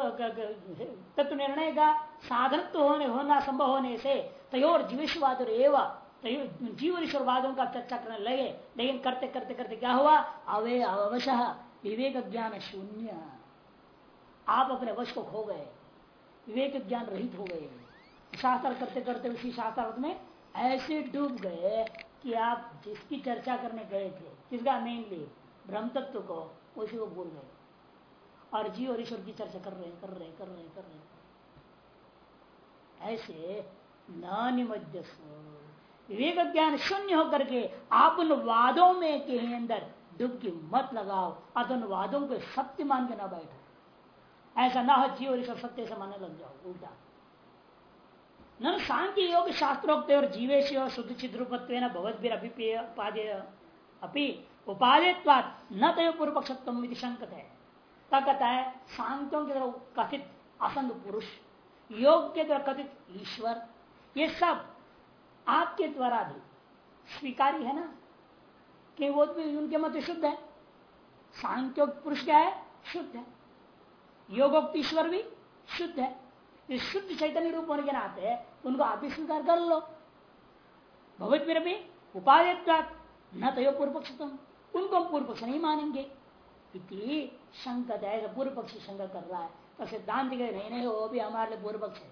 तत्व निर्णय का साधन होने, होना संभव होने से तयोर जीवेश्वाद एवं जीव ईश्वरवादों का चर्चा करने लगे। लेकिन करते करते करते क्या हुआ? अवे अवश, विवेक ज्ञान शून्य। आप अपने वश को खो गए। विवेक ज्ञान रहित हो गए। शास्त्र करते करते उसी शास्त्र में ऐसे डूब गए कि आप जिसकी चर्चा करने गए थे किसका मेनली ब्रह्म तत्व को, उसी को भूल गए। और जीव और ईश्वर की चर्चा कर रहे कर रहे कर रहे कर रहे ऐसे न निमज्जस्व विवेक ज्ञान शून्य होकर के आप उन वादों में के अंदर डुबकी मत लगाओ। और उन वादों को सत्य मान के ना बैठो। ऐसा ना हो जीव और सत्य से मानने लग जाओ, उल्टा। न शांति योग शास्त्रोक्त और जीवेश शुद्ध चिद्रूपत्व भगवत भी अभिपाद्य अपनी उपादेत्वाद न तो पूर्व पक्षत्व शंकत है कहता है, शांतों के द्वारा कथित असंग पुरुष, योग के द्वारा कथित ईश्वर, ये सब आपके द्वारा भी स्वीकारी है ना? कि वो भी उनके मत शुद्ध है। सांख्यो पुरुष क्या है? शुद्ध है। योगोक्त ईश्वर भी शुद्ध है। इस शुद्ध चैतन्य रूप होने के नाते उनको आप ही स्वीकार कर लो। भगवत मेरे भी उपाय न तो पूर्व पक्ष तुम उनको हम पूर्व पक्ष नहीं मानेंगे। शंका पूर्व पक्षी शंका कर रहा है। तो सिद्धांत कह नहीं नहीं, वो भी हमारे लिए पूर्व पक्ष है।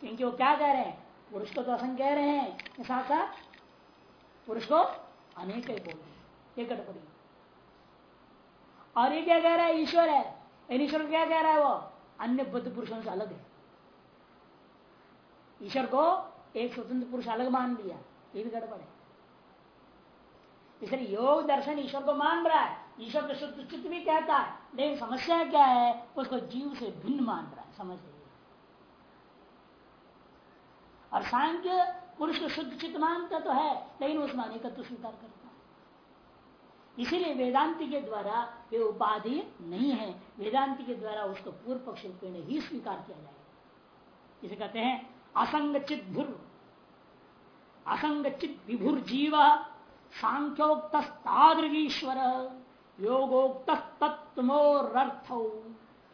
क्योंकि वो क्या कह रहे हैं? पुरुष को तो असंग कह रहे हैं। साथ साथ पुरुष को अनेक बोल रहे एक और ये क्या कह रहा है? ईश्वर है। ईश्वर क्या कह रहा है वो? अन्य बुद्ध पुरुषों से अलग है। ईश्वर को एक स्वतंत्र पुरुष अलग मान लिया, ये भी गड़बड़ है। इसलिए योग दर्शन ईश्वर को मान रहा है। ईश्वर तो शुद्ध चित्त भी कहता है, लेकिन समस्या क्या है? उसको जीव से भिन्न मान रहा है, समझ लीजिए और सांख्य पुरुष को शुद्ध चित्त मानता तो है, लेकिन उसमें अनेकत्व स्वीकार करता इसीलिए वेदांति के द्वारा वे उपाधि नहीं है। वेदांति के द्वारा उसको पूर्व पक्ष रूप में ही स्वीकार किया जाएगा। इसे कहते हैं असंग चित भुर असंग विभुर जीव सांख्योक्त तादृगीश्वर योगोक्त तत्मोरर्थ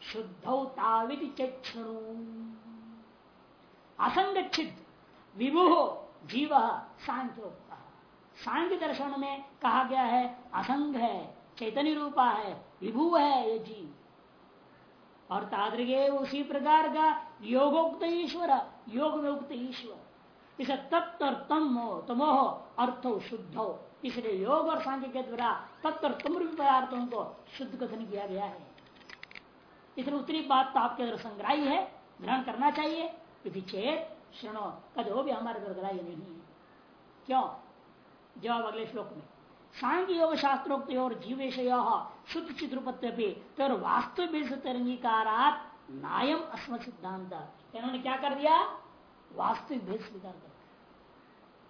शुद्ध ताविधि चक्षणु असंगच्छित विभु जीव सांख्योक्त। सांख्य दर्शन में कहा गया है, असंग है, चैतन्य रूपा है, विभु है ये जीव। और तादृगे उसी प्रकार का योगोक्त ईश्वर योग में उक्त ईश्वर। इसे तत्व तम तमो तमोह अर्थो शुद्धो इसलिए योग और सांख्य के द्वारा तत्व तुम पदार्थों को शुद्ध कथन किया गया है। इसलिए उत्तरी बात तो आपके अंदर संग्राही है, ग्रहण करना चाहिए। यदि चेत श्रणो कदो भी हमारे अंदर ग्राह्य नहीं है। क्यों? जवाब अगले श्लोक में। सांख्य योग शास्त्रोक्त और जीवेश शुद्ध चित्रपत्य तो वास्तव तरंगीकारात नायम अस्म सिद्धांत इन्होंने क्या कर दिया? वास्तविक भेद स्वीकार कर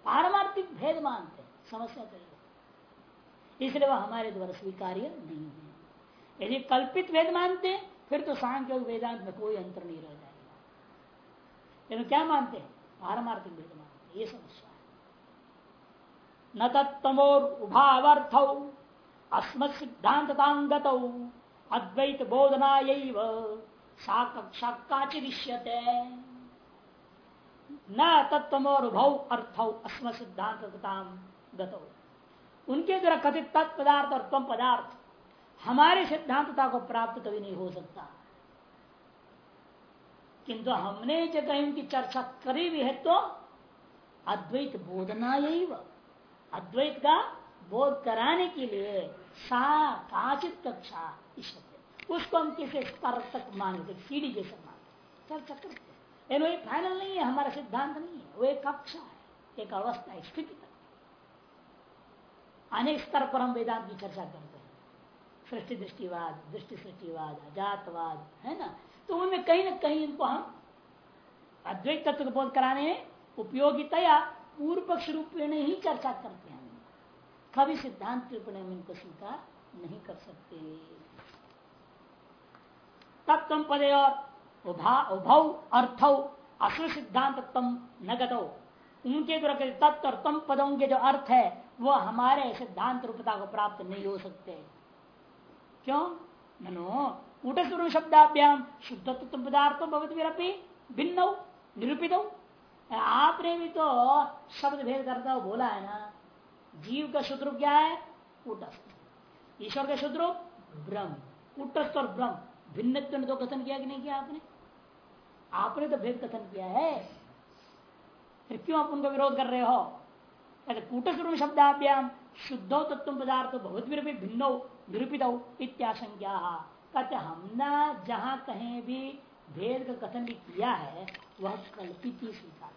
पारमार्थिक भेद मानते समस्या करेगा इसलिए वह हमारे द्वारा स्वीकार्य नहीं है। यदि कल्पित वेद मानते फिर तो सांख्य वेदांत में कोई अंतर नहीं रह जाएगा। क्या मानते हैं? पारमार्थिक वेद मानते ये समस्या न तत्मोर उभावर्थ अस्मत् सिद्धांततांगत अद्वैत बोधना साक्षाचिष्यते न तत्वोर भव अर्थ अस्म सिद्धांत गतो। उनके द्वारा कथित तत्पदार्थ और तम पदार्थ हमारे सिद्धांतता को प्राप्त कभी नहीं हो सकता। किंतु हमने जो कहीं उनकी चर्चा करी भी है तो अद्वैत बोधना यही अद्वैत का बोध कराने के लिए सा काचित कक्षा इस उसको हम किसी स्तर तक मानते सीढ़ी जैसे मानते चर्चा करते हैं। फाइनल नहीं है, हमारा सिद्धांत नहीं है। वो एक कक्षा है, एक अवस्था स्थिति तक। अनेक स्तर पर हम वेदांत की चर्चा करते हैं। सृष्टि दृष्टिवाद दृष्टि सृष्टिवाद अजातवाद, है ना? तो उनमें कहीं ना कहीं इनको हम अद्वैत तत्व को बोध कराने उपयोगिता पूर्व पक्ष रूप में ही चर्चा करते हैं। कभी सिद्धांत रूप में इनको स्वीकार नहीं कर सकते। तत्व पदे उभव अर्थ असु सिद्धांत न गतो उनके द्वारा तत्व और तम पदों के जो अर्थ है वो हमारे सिद्धांत रूपता को प्राप्त नहीं हो सकते। क्यों? मनो कूटस्वरूप शब्दाभ्याम शुद्ध तत्व पदार्थ भगवत भिन्न, निरूपित। आपने भी तो शब्द भेद करता हो बोला है ना, जीव का रूप क्या है? कूटस्थ। ईश्वर का रूप ब्रह्म। कूटस्थ और ब्रह्म भिन्न तो कथन किया कि नहीं किया आपने? आपने तो भेद कथन किया है। फिर क्यों आप उनका विरोध कर रहे हो? कूटस्वरूप शब्दाभ्याम, शुद्धो तत्व पदार्थ बहुत भिन्नो निरूपित इत्याशंज्ञा कहते, हमने जहाँ कहीं भी भेद का कथन भी किया है, वह कल्पित ही स्वीकार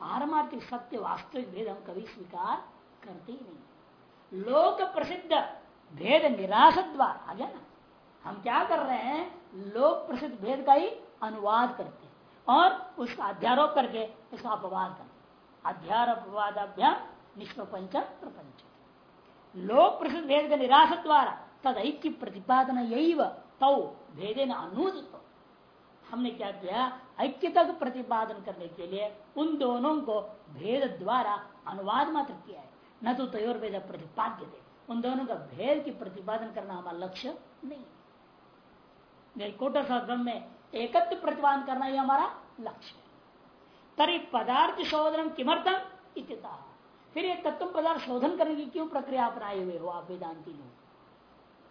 पारमार्थिक सत्य वास्तविक भेद हम कभी स्वीकार करते ही नहीं। लोक प्रसिद्ध भेद निराश द्वार आ गया ना? हम क्या कर रहे हैं? लोक प्रसिद्ध भेद का ही अनुवाद करते हैं और उसका अध्यारोप करके उसका अपवाद करते अध्यारोपवादाभ्याम निष्प्रपंच प्रपंच। लोक प्रसिद्ध भेद के निराश द्वारा तद ऐक्य प्रतिपादन यही तौ भेदे न अनुदित। हमने क्या किया? ऐक्य तक प्रतिपादन करने के लिए उन दोनों को भेद द्वारा अनुवाद मात्र किया है। न तो तयोर भेद प्रतिपाद्य थे। उन दोनों का भेद की प्रतिपादन करना हमारा लक्ष्य नहीं कोटर ब्रह्म में एकत्व प्रतिपादन करना ही हमारा लक्ष्य है। तरी पदार्थ शोधन किमर्थम इतना फिर ये तत्व पदार्थ शोधन करने की क्यों प्रक्रिया अपनाए हुए हो आप वेदांति लोग?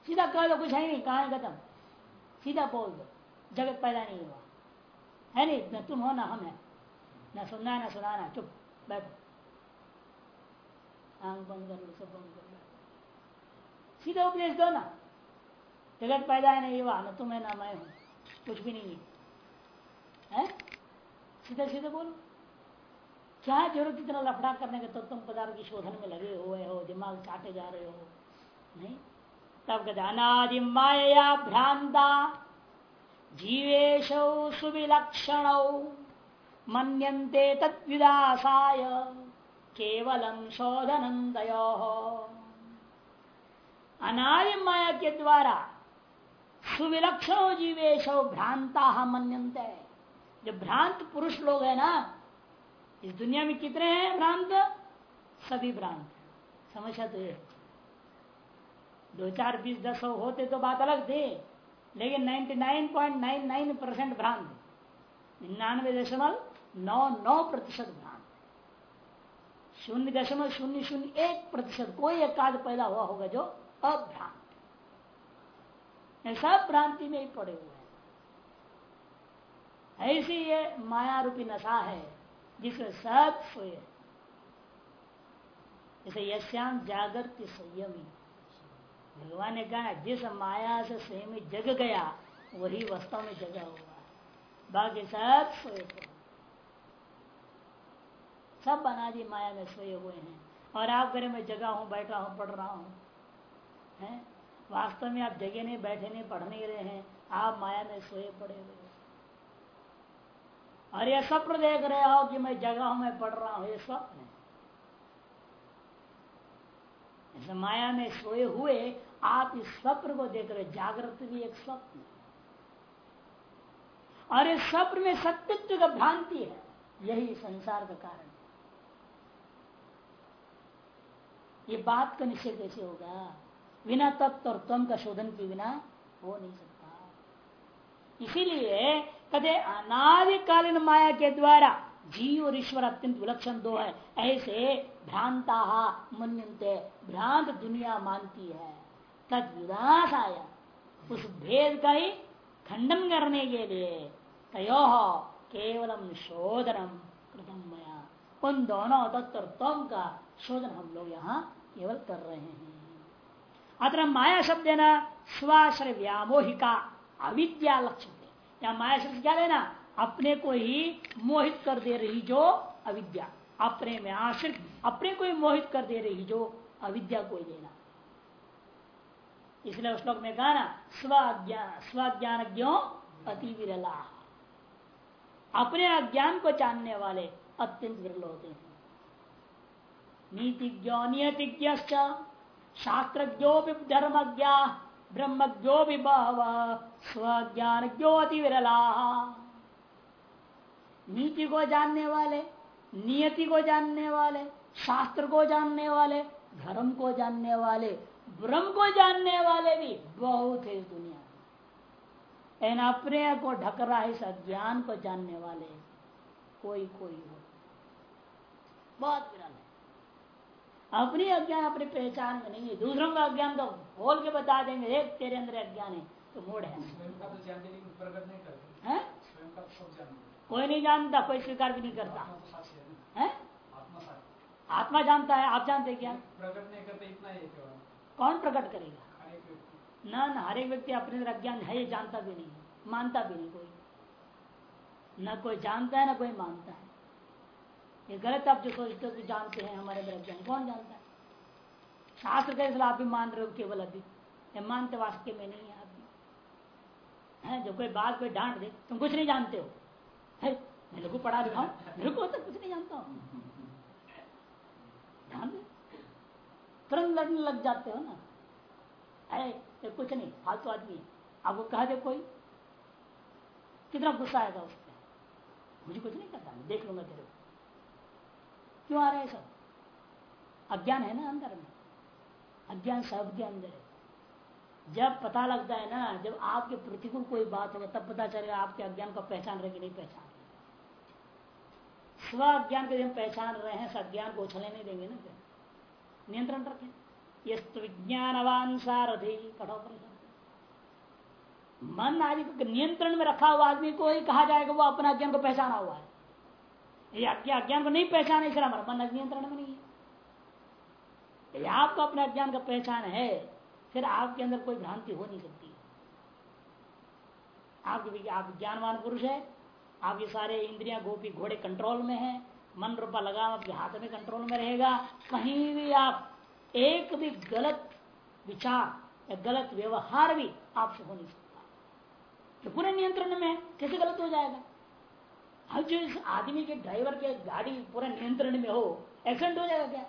सीधा कह दो, कुछ है नहीं कहा खत्म। सीधा बोल दो। जगत पैदा नहीं हुआ। है नहीं? न तुम हो, ना हम है। न सुनना है ना सुनाना। चुप, बैठो। आँख बंद कर लो, सब बंद कर लो। सीधा उपदेश दो ना। जगत पैदा है नहीं हुआ, न तुम है, ना मैं हूँ। कुछ भी नहीं है। सीधे सीधा बोलो। क्या ज़रूरत इतना लफड़ा करने के तो तुम पदार्थ की शोधन में लगे हुए हो, दिमाग चाटे जा रहे हो? नहीं? तब कहते अनादि माया भ्रांता जीवेश सुविलक्षण। मनते तद्विदासाय। केवलम शोधन अनादि माया के द्वारा सुविलक्षण जीवेश भ्रांता मनते जो भ्रांत पुरुष लोग है ना, इस दुनिया में कितने हैं भ्रांत? सभी भ्रांत समस्या तो दो चार बीस दस होते तो बात अलग थी। लेकिन 99.99 परसेंट भ्रांत निन्यानवे दशमलव नौ नौ प्रतिशत भ्रांत शून्य दशमलव शून्य शून्य एक प्रतिशत कोई एकाध पैदा हुआ होगा जो अभ्रांत सब भ्रांति में ही पड़े हुए हैं। ऐसी ये माया रूपी नशा है जिसमें सब सोए जैसे यश्याम जागृति संयमी। भगवान ने कहा, जिस माया से स्वयं जग गया, वही वास्तव में जगा हुआ बाकी सब सोए सब अनादि माया में सोए हुए हैं। और आप करे मैं जगा हूँ, बैठा हूँ, पढ़ रहा हूँ, है? वास्तव में आप जगे नहीं, बैठे नहीं, पढ़ नहीं रहे हैं। आप माया में सोए पड़े हुए और यह स्वप्न देख रहे हो कि मैं जगह में पढ़ रहा हूँ, ये स्वप्न है। माया में सोए हुए आप इस स्वप्न को देख रहे, जागृत भी एक स्वप्न और इस स्वप्न में सत्यत्व का भ्रांति है, यही संसार का कारण। ये बात का निश्चय कैसे होगा? बिना तत्व और तम का शोधन के बिना हो नहीं सकता। इसीलिए कदे अनादिकालीन माया के द्वारा जीव और ईश्वर अत्यंत विलक्षण दो है। ऐसे भ्रांता मनते भ्रांत दुनिया मानती है। तद विनाश आया उस भेद का ही खंडन करने के लिए तयो केवलम शोधनम कृतम मया। उन दोनों तत्व तम का शोधन हम लोग यहाँ केवल कर रहे हैं। अत्र माया शब्द है ना, स्वाश्रय व्यामोहिका, अविद्या लक्ष्य या माया शब्द क्या लेना? अपने को ही मोहित कर दे रही जो अविद्या। अपने में आश्रित, अपने को ही मोहित कर दे रही जो अविद्या को लेना। इसलिए श्लोक में कहा ना स्वज्ञान स्वज्ञान ज्ञो अति विरला। अपने अज्ञान को जानने वाले अत्यंत विरल होते हैं। नीतिज्ञो नियतिज्ञ शास्त्रज्ञो भी धर्मज्ञा ब्रह्मज्ञो भी बहव स्वज्ञान जो अति विरला। नीति को जानने वाले, नियति को जानने वाले, शास्त्र को जानने वाले, धर्म को जानने वाले ब्रह्म को जानने वाले भी बहुत है इस दुनिया में। इन अपने को ढक रहा है इस अज्ञान को जानने वाले कोई कोई हो। बहुत विरल है अपनी अज्ञान अपनी पहचान में नहीं है। दूसरों का अज्ञान तो बोल के बता देंगे एक तेरे अंदर अज्ञान है तो मूड है। है? कोई नहीं जानता कोई स्वीकार भी नहीं करता। है आत्मा जानता है आप जानते क्या? प्रकट नहीं करते इतना ही कौन प्रकट करेगा? ना ना, हर एक व्यक्ति अपने अंदर अज्ञान है, ये जानता भी नहीं, मानता भी नहीं कोई। न कोई जानता है, ना कोई मानता है। ये गलत आप जो सोचते हो कि जानते हैं, हमारे अंदर अज्ञान, कौन जानता है? शास्त्र के आप भी मान रहे हो केवल अभी। ये मानते वास्तव में नहीं है आप। भी है जो कोई बात, कोई डांट दे, तुम कुछ नहीं जानते हो। है मेरे को पढ़ा हूँ मेरे को तो कुछ नहीं जानता हूँ। तुरंत लड़ने लग जाते हो ना? तो कुछ नहीं, फालतू आदमी है। आपको कह दे कोई? कितना गुस्सा आएगा उस पर मुझे कुछ नहीं करता देख लूँगा तेरे को। क्यों आ रहा है सब? अज्ञान है ना अंदर में? अज्ञान सबके अंदर है। जब पता लगता है ना, जब आपके प्रतिकूल कोई बात होगा, तब पता चलेगा आपके अज्ञान को पहचान रहे कि नहीं पहचान रहे। स्व अज्ञान के हम पहचान रहे हैं अज्ञान को उछले नहीं देंगे ना फिर। नियंत्रण रखें ये विज्ञानवान सारथी परिषद मन आदि को नियंत्रण में रखा हुआ आदमी को ही कहा जाएगा, वो अपना अज्ञान को पहचाना हुआ है। ये अज्ञान को नहीं पहचाना, इसलिए हमारा मन नियंत्रण में नहीं है। आपको अपने अज्ञान का पहचान है, फिर आपके अंदर कोई भ्रांति हो नहीं सकती। आपके आप ज्ञानवान पुरुष है, आपके सारे इंद्रियाँ, गोपी, घोड़े कंट्रोल में है मन रूपा लगाम आपके हाथ में कंट्रोल में रहेगा। कहीं भी आप एक भी गलत विचार या गलत व्यवहार भी आपसे हो नहीं सकता। तो पूरे नियंत्रण में कैसे गलत हो जाएगा? अब जो इस आदमी के ड्राइवर के गाड़ी पूरा नियंत्रण में हो एक्सीडेंट हो जाएगा क्या?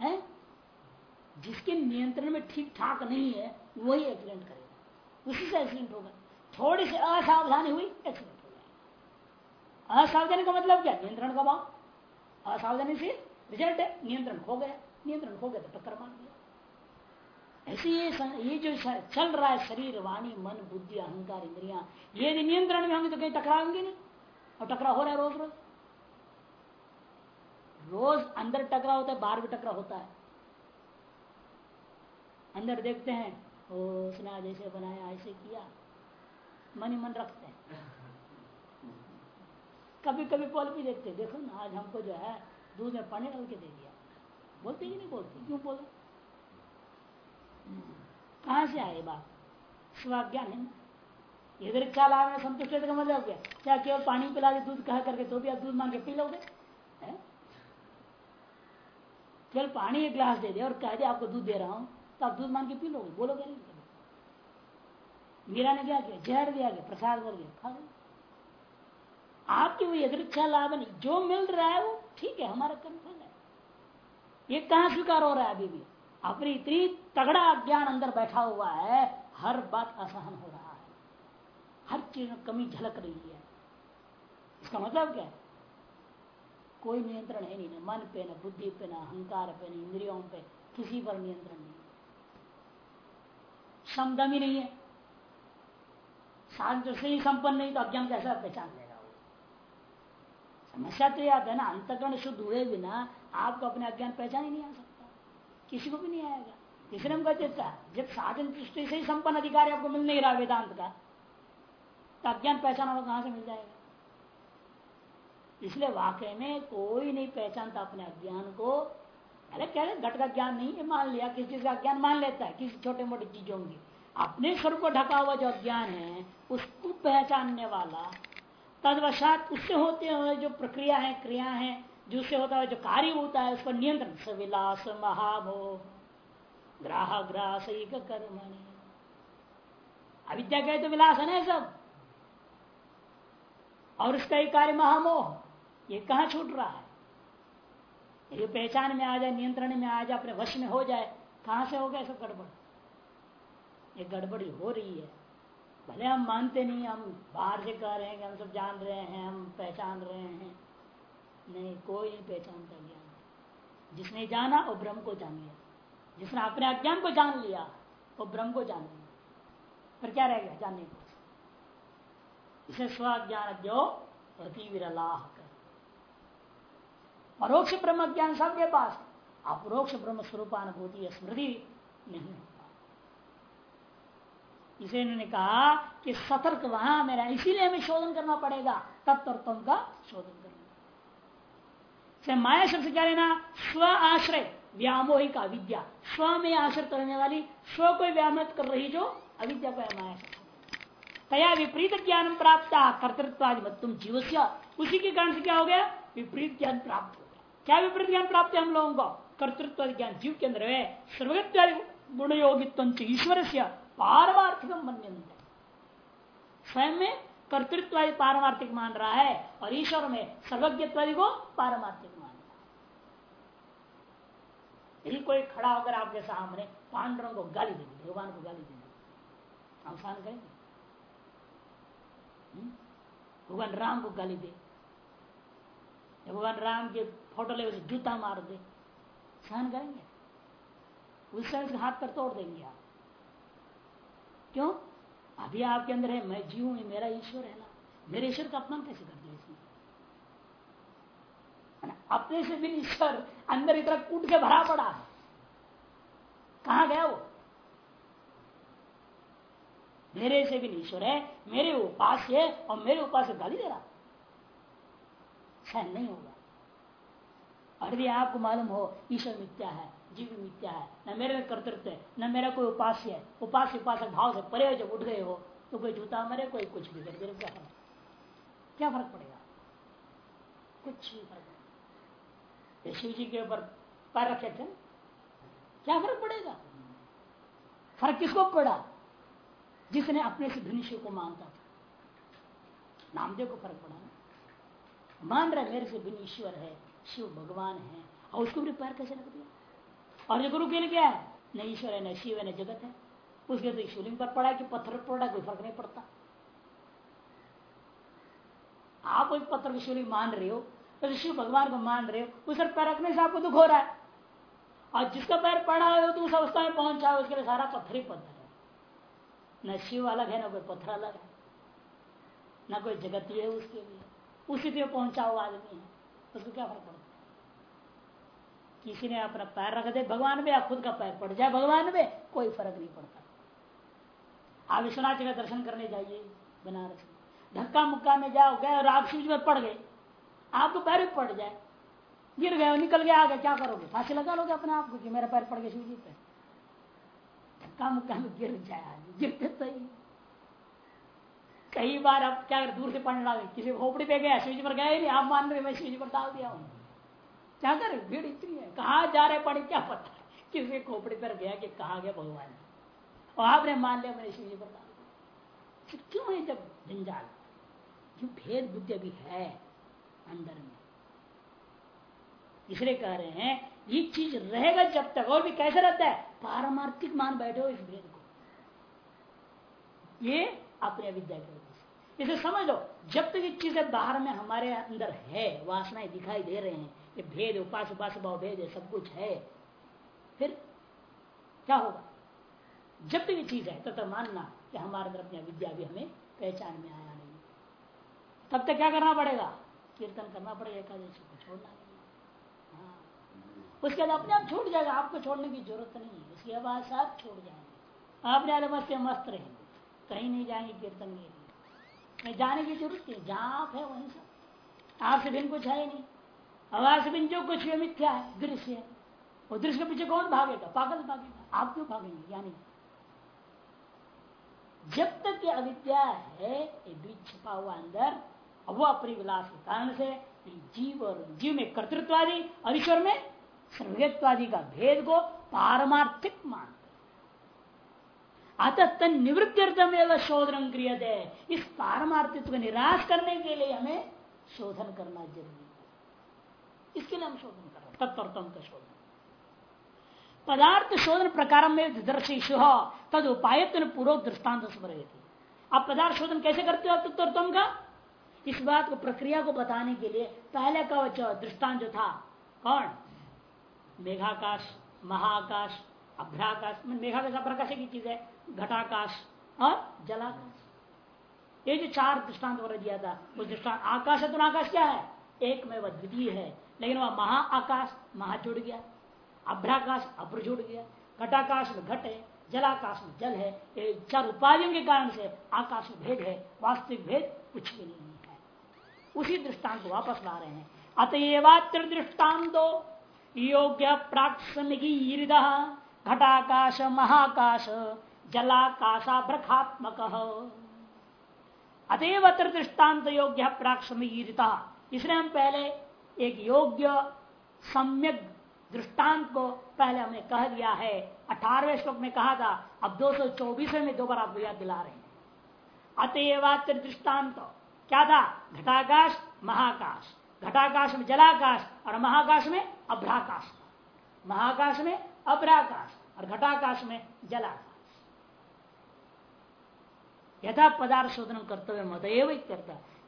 है? जिसके नियंत्रण में ठीक ठाक नहीं है, वही एक्सीडेंट करेगा। उसी से एक्सीडेंट होगा। थोड़ी सी असावधानी हुई एक्सीडेंट असावधानी का मतलब क्या? नियंत्रण का भाव। असावधानी से रिज़ल्ट है नियंत्रण खो गया। नियंत्रण खो गया तो टक्कर मार दिया। ऐसे ये ये जो चल रहा है शरीर, वाणी, मन, बुद्धि, अहंकार, इंद्रिया, ये नियंत्रण में होंगे तो कहीं टकराएँगे नहीं। और टकरा हो रहा है रोज रोज। रोज अंदर टकरा होता है, बाहर भी टकरा होता है। अंदर देखते हैं, ओ, उसने आज ऐसे बनाया, ऐसे किया। मन ही मन रखते हैं। कभी कभी पॉल भी देखते देखो ना, आज हमको जो है, दूध में पानी डाल के दे दिया। बोलते कि नहीं बोलते? क्यों बोलो? कहा से आए बात? स्वाज्ञान है इधर ख्याल आ में संतुष्ट का मतलब क्या क्या केवल पानी पिला दे दूध कह करके तो भी आप दूध मांग के पी लोगे? केवल पानी एक गिलास दे दे और कह दे, आपको दूध दे रहा हूँ। तो आप दूध मांग के पी लोगे? बोलोगे नहीं। मीरा ने क्या किया? जहर दिया गया प्रसाद बोल गया खा गया। आपकी वो यदृच्छा लाभ नहीं जो मिल रहा है वो ठीक है, हमारा कर्म फल है। ये कहाँ स्वीकार हो रहा है अभी भी? अपनी इतनी तगड़ा अज्ञान अंदर बैठा हुआ है, हर बात असहन हो रहा है। हर चीज़ में कमी झलक रही है। इसका मतलब क्या है? कोई नियंत्रण है नहीं, ना मन पे, ना बुद्धि पे, ना अहंकार पे, ना इंद्रियों पे, किसी पर नियंत्रण नहीं। समदम ही नहीं है। शांत से ही संपन्न नहीं तो अज्ञान कैसा पहचान लेगा समस्या तो है ना, अंतकरण शुद्ध हुए बिना आपको अपने अज्ञान पहचान ही नहीं आ सकता। किसी को भी नहीं आएगा। इसलिए हम कहते था जब साधन दृष्टि से ही संपन्न अधिकारी आपको मिल नहीं रहा वेदांत का तो अज्ञान पहचान होगा कहाँ से मिल जाएगा? इसलिए वाकई में कोई नहीं पहचानता अपने अज्ञान को। अरे कह रहे घट का ज्ञान नहीं है, मान लिया, किसी चीज़ का ज्ञान मान लेता है, किसी छोटे मोटे चीज़ों की अपने स्वरूप को ढका हुआ जो अज्ञान है, उसको पहचानने वाला तदवशात उससे होते हुए जो प्रक्रिया है, क्रिया है, जो उससे होता है, जो कार्य होता है उस पर नियंत्रण सविलास महाभो। ग्राह ग्रास कर्म अविद्या कहे तो विलास है ना सब। और उसका ही कार्य महामोह, ये कहा छूट रहा है? ये पहचान में आ जाए, नियंत्रण में आ जाए, अपने वश में हो जाए, कहाँ से हो गया सब गड़बड़? ये गड़बड़ी हो रही है। भले हम मानते नहीं, हम बाहर से कह रहे हैं कि हम सब जान रहे हैं, हम पहचान रहे हैं। नहीं, कोई नहीं पहचानता ज्ञान। जिसने जाना, वो ब्रह्म को जान लिया। जिसने अपने अज्ञान को जान लिया, वो ब्रह्म को जान लिया। पर क्या रहेगा जानने को? इसे स्वज्ञान जो अति विरलाह कर। परोक्ष ब्रह्म ज्ञान सबके पास। अपरोक्ष ब्रह्म स्वरूपानुभूति स्मृति नहीं। इसे इन्होंने कहा कि सतर्क वहाँ मेरा, इसीलिए हमें शोधन करना पड़ेगा। तत्व का शोधन करना। माया शब्द क्या लेना? स्व आश्रय व्यामोहिक अविद्या। स्व में आश्रय करने वाली, स्व को व्यामृत कर रही जो अविद्या को माया तया विपरीत ज्ञान प्राप्त कर्तृत्व तुम जीव उसी के कारण से क्या हो गया? विपरीत ज्ञान प्राप्त हो गया। क्या विपरीत ज्ञान प्राप्त है हम लोगों को? कर्तृत्व ज्ञान जीव के अंदर है। सर्वगत्व गुण योगित्व ईश्वर से पारमार्थिक मनते स्वयं में कर्तृत्व पारमार्थिक मान रहा है और ईश्वर में सर्वज्ञत्व को पारमार्थिक मान रहा है। यही कोई खड़ा होकर आपके सामने पांडवों को गाली देंगे भगवान को गाली देंगे आसान करेंगे? हम्म? भगवान राम को गाली दे। भगवान राम के फ़ोटो ले जूता मार दे। सहन करेंगे? उस समय हाथ पर तोड़ देंगे आप। क्यों? अभी आपके अंदर है, मैं जीव हूँ मेरा ईश्वर है ना। मेरे ईश्वर का अपमान कैसे कर दिया इसने अपने से भी ईश्वर अंदर इतना कूट के भरा पड़ा है। कहा गया वो? मेरे से भी ईश्वर है, मेरे उपास है और मेरे उपास गाली दे रहा। शायद नहीं होगा। और यदि आपको मालूम हो, ईश्वर मिथ्या है जीव मिथ्या है। न मेरे में कर्तृत्व है, न मेरा कोई उपास्य है। उपास्य, उपासक भाव से परे जब उठ गए हो तो कोई जूता मरे, कोई कुछ भी कर क्या फ़र्क क्या फ़र्क पड़ेगा? कुछ भी फ़र्क शिव जी के ऊपर पैर रखे थे, क्या फ़र्क पड़ेगा? फ़र्क किसको पड़ा? जिसने अपने से भिन्न शिव को मानता था। नामदेव को फ़र्क पड़ा ना। मान रहे मेरे से भिन्न ईश्वर है, शिव भगवान है, और उसको भी पैर कैसे रख दिया? और जो गुरु के लिए क्या है? न ईश्वर है, न शिव है, न जगत है। उसके तो शिवलिंग पर पड़ा है कि पत्थर पर पड़ा कोई फ़र्क नहीं पड़ता। आप उस पत्थर को शिवलिंग मान रहे हो तो शिव भगवान को मान रहे हो, उस पैर रखने से आपको दुख हो रहा है। और जिसका पैर पड़ा है तो उस अवस्था में पहुँचा हो, उसके लिए सारा पत्थर ही पत्थर है। न शिव अलग है, ना कोई पत्थर अलग है। न कोई जगत है उसके लिए। उसी पे पहुँचा हुआ आदमी है। उसको क्या फ़र्क पड़ता किसी ने अपना पैर रख दे, भगवान में या खुद का पैर पड़ जाए, भगवान में कोई फ़र्क नहीं पड़ता। आप विश्वनाथ का दर्शन करने जाइए, बनारस में। धक्का मुक्का में जाओ, गए और आप शिव में पड़ गए। आपको पैर भी पड़ जाए। गिर गए निकल गया आगे क्या करोगे? फांसी लगा लोगे अपने आप को कि मेरा पैर पड़ गया शिव जी पे? धक्का मुक्का में गिर जाए गिरते तो ही। कई बार आप क्या दूर से पढ़ने लगे किसी खोपड़ी पे गया शिवजी पर गए नहीं, आप मान रहे मैं शिवजी पर डाल दिया हूँ। क्या करे भीड़ इतनी है, कहा जा रहे पड़े क्या पता? किसी खोपड़ी पर गया कि कहा गया भगवान। और आपने मान लिया, मैंने शिवजी पर डाल दिया क्यों है जब जंजाल? क्यों भेद बुद्धि अभी है अंदर में? इसलिए कह रहे हैं, ये चीज़ रहेगा जब तक, और भी कैसे रहता है? पारमार्थिक मान बैठे हो इस भेद को। ये अपने विद्या की इसे समझ लो जब तक ये चीज़ें बाहर में हमारे अंदर है, वासनाएँ दिखाई दे रहे हैं ये भेद, उपास उपास, भाव, भेद है सब कुछ है। फिर क्या होगा? जब ये चीज़ है, तब तो तक मानना कि हमारे अंदर अपनी विद्या भी हमें पहचान में आया नहीं। तब तक क्या करना पड़ेगा? कीर्तन करना पड़ेगा, एकादशी को छोड़ना हाँ। उसके बाद अपने आप छूट जाएगा, आपको छोड़ने की ज़रूरत नहीं है। उसके बाद सब छोड़ जाएँगे। अपने आले मस्त मस्त रहेंगे कहीं नहीं जाएँगे कीर्तन के लिए। जाने की ज़रूरत नहीं जहाँ आप है, वहीं से आपसे बिन कुछ है नहीं। हवा से जो कुछ भी मिथ्या है, दृश्य है, वो दृश्य के पीछे कौन भागेगा? पागल भागेगा। आप क्यों भागेंगे? यानी जब तक ये अविद्या है, ये बीच छिपा हुआ अंदर वो अपनी विलास के कारण से जीव और जीव में कर्तृत्वादी और ईश्वर में सर्वज्ञत्वादी का भेद को पारमार्थिक मान। अतः तन एवं शोधन क्रिय इस पारमार्थित्व को निराश करने के लिए हमें शोधन करना ज़रूरी इसके लिए हम शोधन कर रहे हैं। तत्वतम का शोधन। पदार्थ शोधन प्रकार में दर्शिशु तद उपाय पूर्व दृष्टांत स्मरण अब पदार्थ शोधन कैसे करते हो तत्वतम का इस बात को प्रक्रिया को बताने के लिए पहले का दृष्टांत जो था, कौन? मेघाकाश, महाकाश अभ्राकाश मेघाकाश अभ्राकाश की चीज़ है, घटाकाश और जलाकाश। ये जो चार दृष्टांत वगैरह दिया था वो दृष्टांत आकाश तो आकाश क्या है? एक में वह द्वितीय है। लेकिन वह महा आकाश महा जुड़ गया। अभ्राकाश, अभ्र जुड़ गया। घटाकाश में घट है, जलाकाश में जल है। ये चार उपाधियों के कारण से आकाश में भेद है, वास्तविक भेद कुछ भी नहीं है। उसी दृष्टांत को वापस ला रहे हैं। अतएवात्र दृष्टान्तो योग्य प्राक्समिकी घटाकाश, महाकाश, जलाकाशाभ्रखात्मक। अतएव अत्र दृष्टांत योग्य प्राक्समिता इसलिए हम पहले एक योग्य, सम्यक दृष्टांत को पहले हमने कह दिया है। अठारहवें श्लोक में कहा था, अब दो सौ चौबीस में दो बार आपको याद दिला रहे हैं। अतएवात्र दृष्टांत क्या था? घटाकाश, महाकाश। घटाकाश में जलाकाश और महाकाश में अभ्राकाश। महाकाश में अभ्राकाश और घटाकाश में जलाकाश। यथा पदार्थ शोधन कर्तव्य मत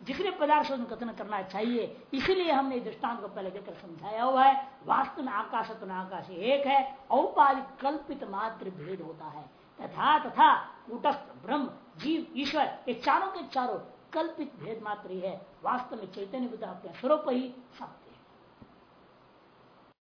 जितने पदार्थ कथन करना चाहिए। इसीलिए हमने दृष्टांत को पहले देखकर समझाया हुआ है। वास्तव में आकाश तो आकाश एक है। औपाधिक कल्पित मात्र भेद होता है। तथा तथा, कूटस्थ, ब्रह्म, जीव, ईश्वर, ये चारों के चारों कल्पित भेद मात्र ही है। वास्तव में चैतन्य बुद्ध अपने स्वरूप ही सब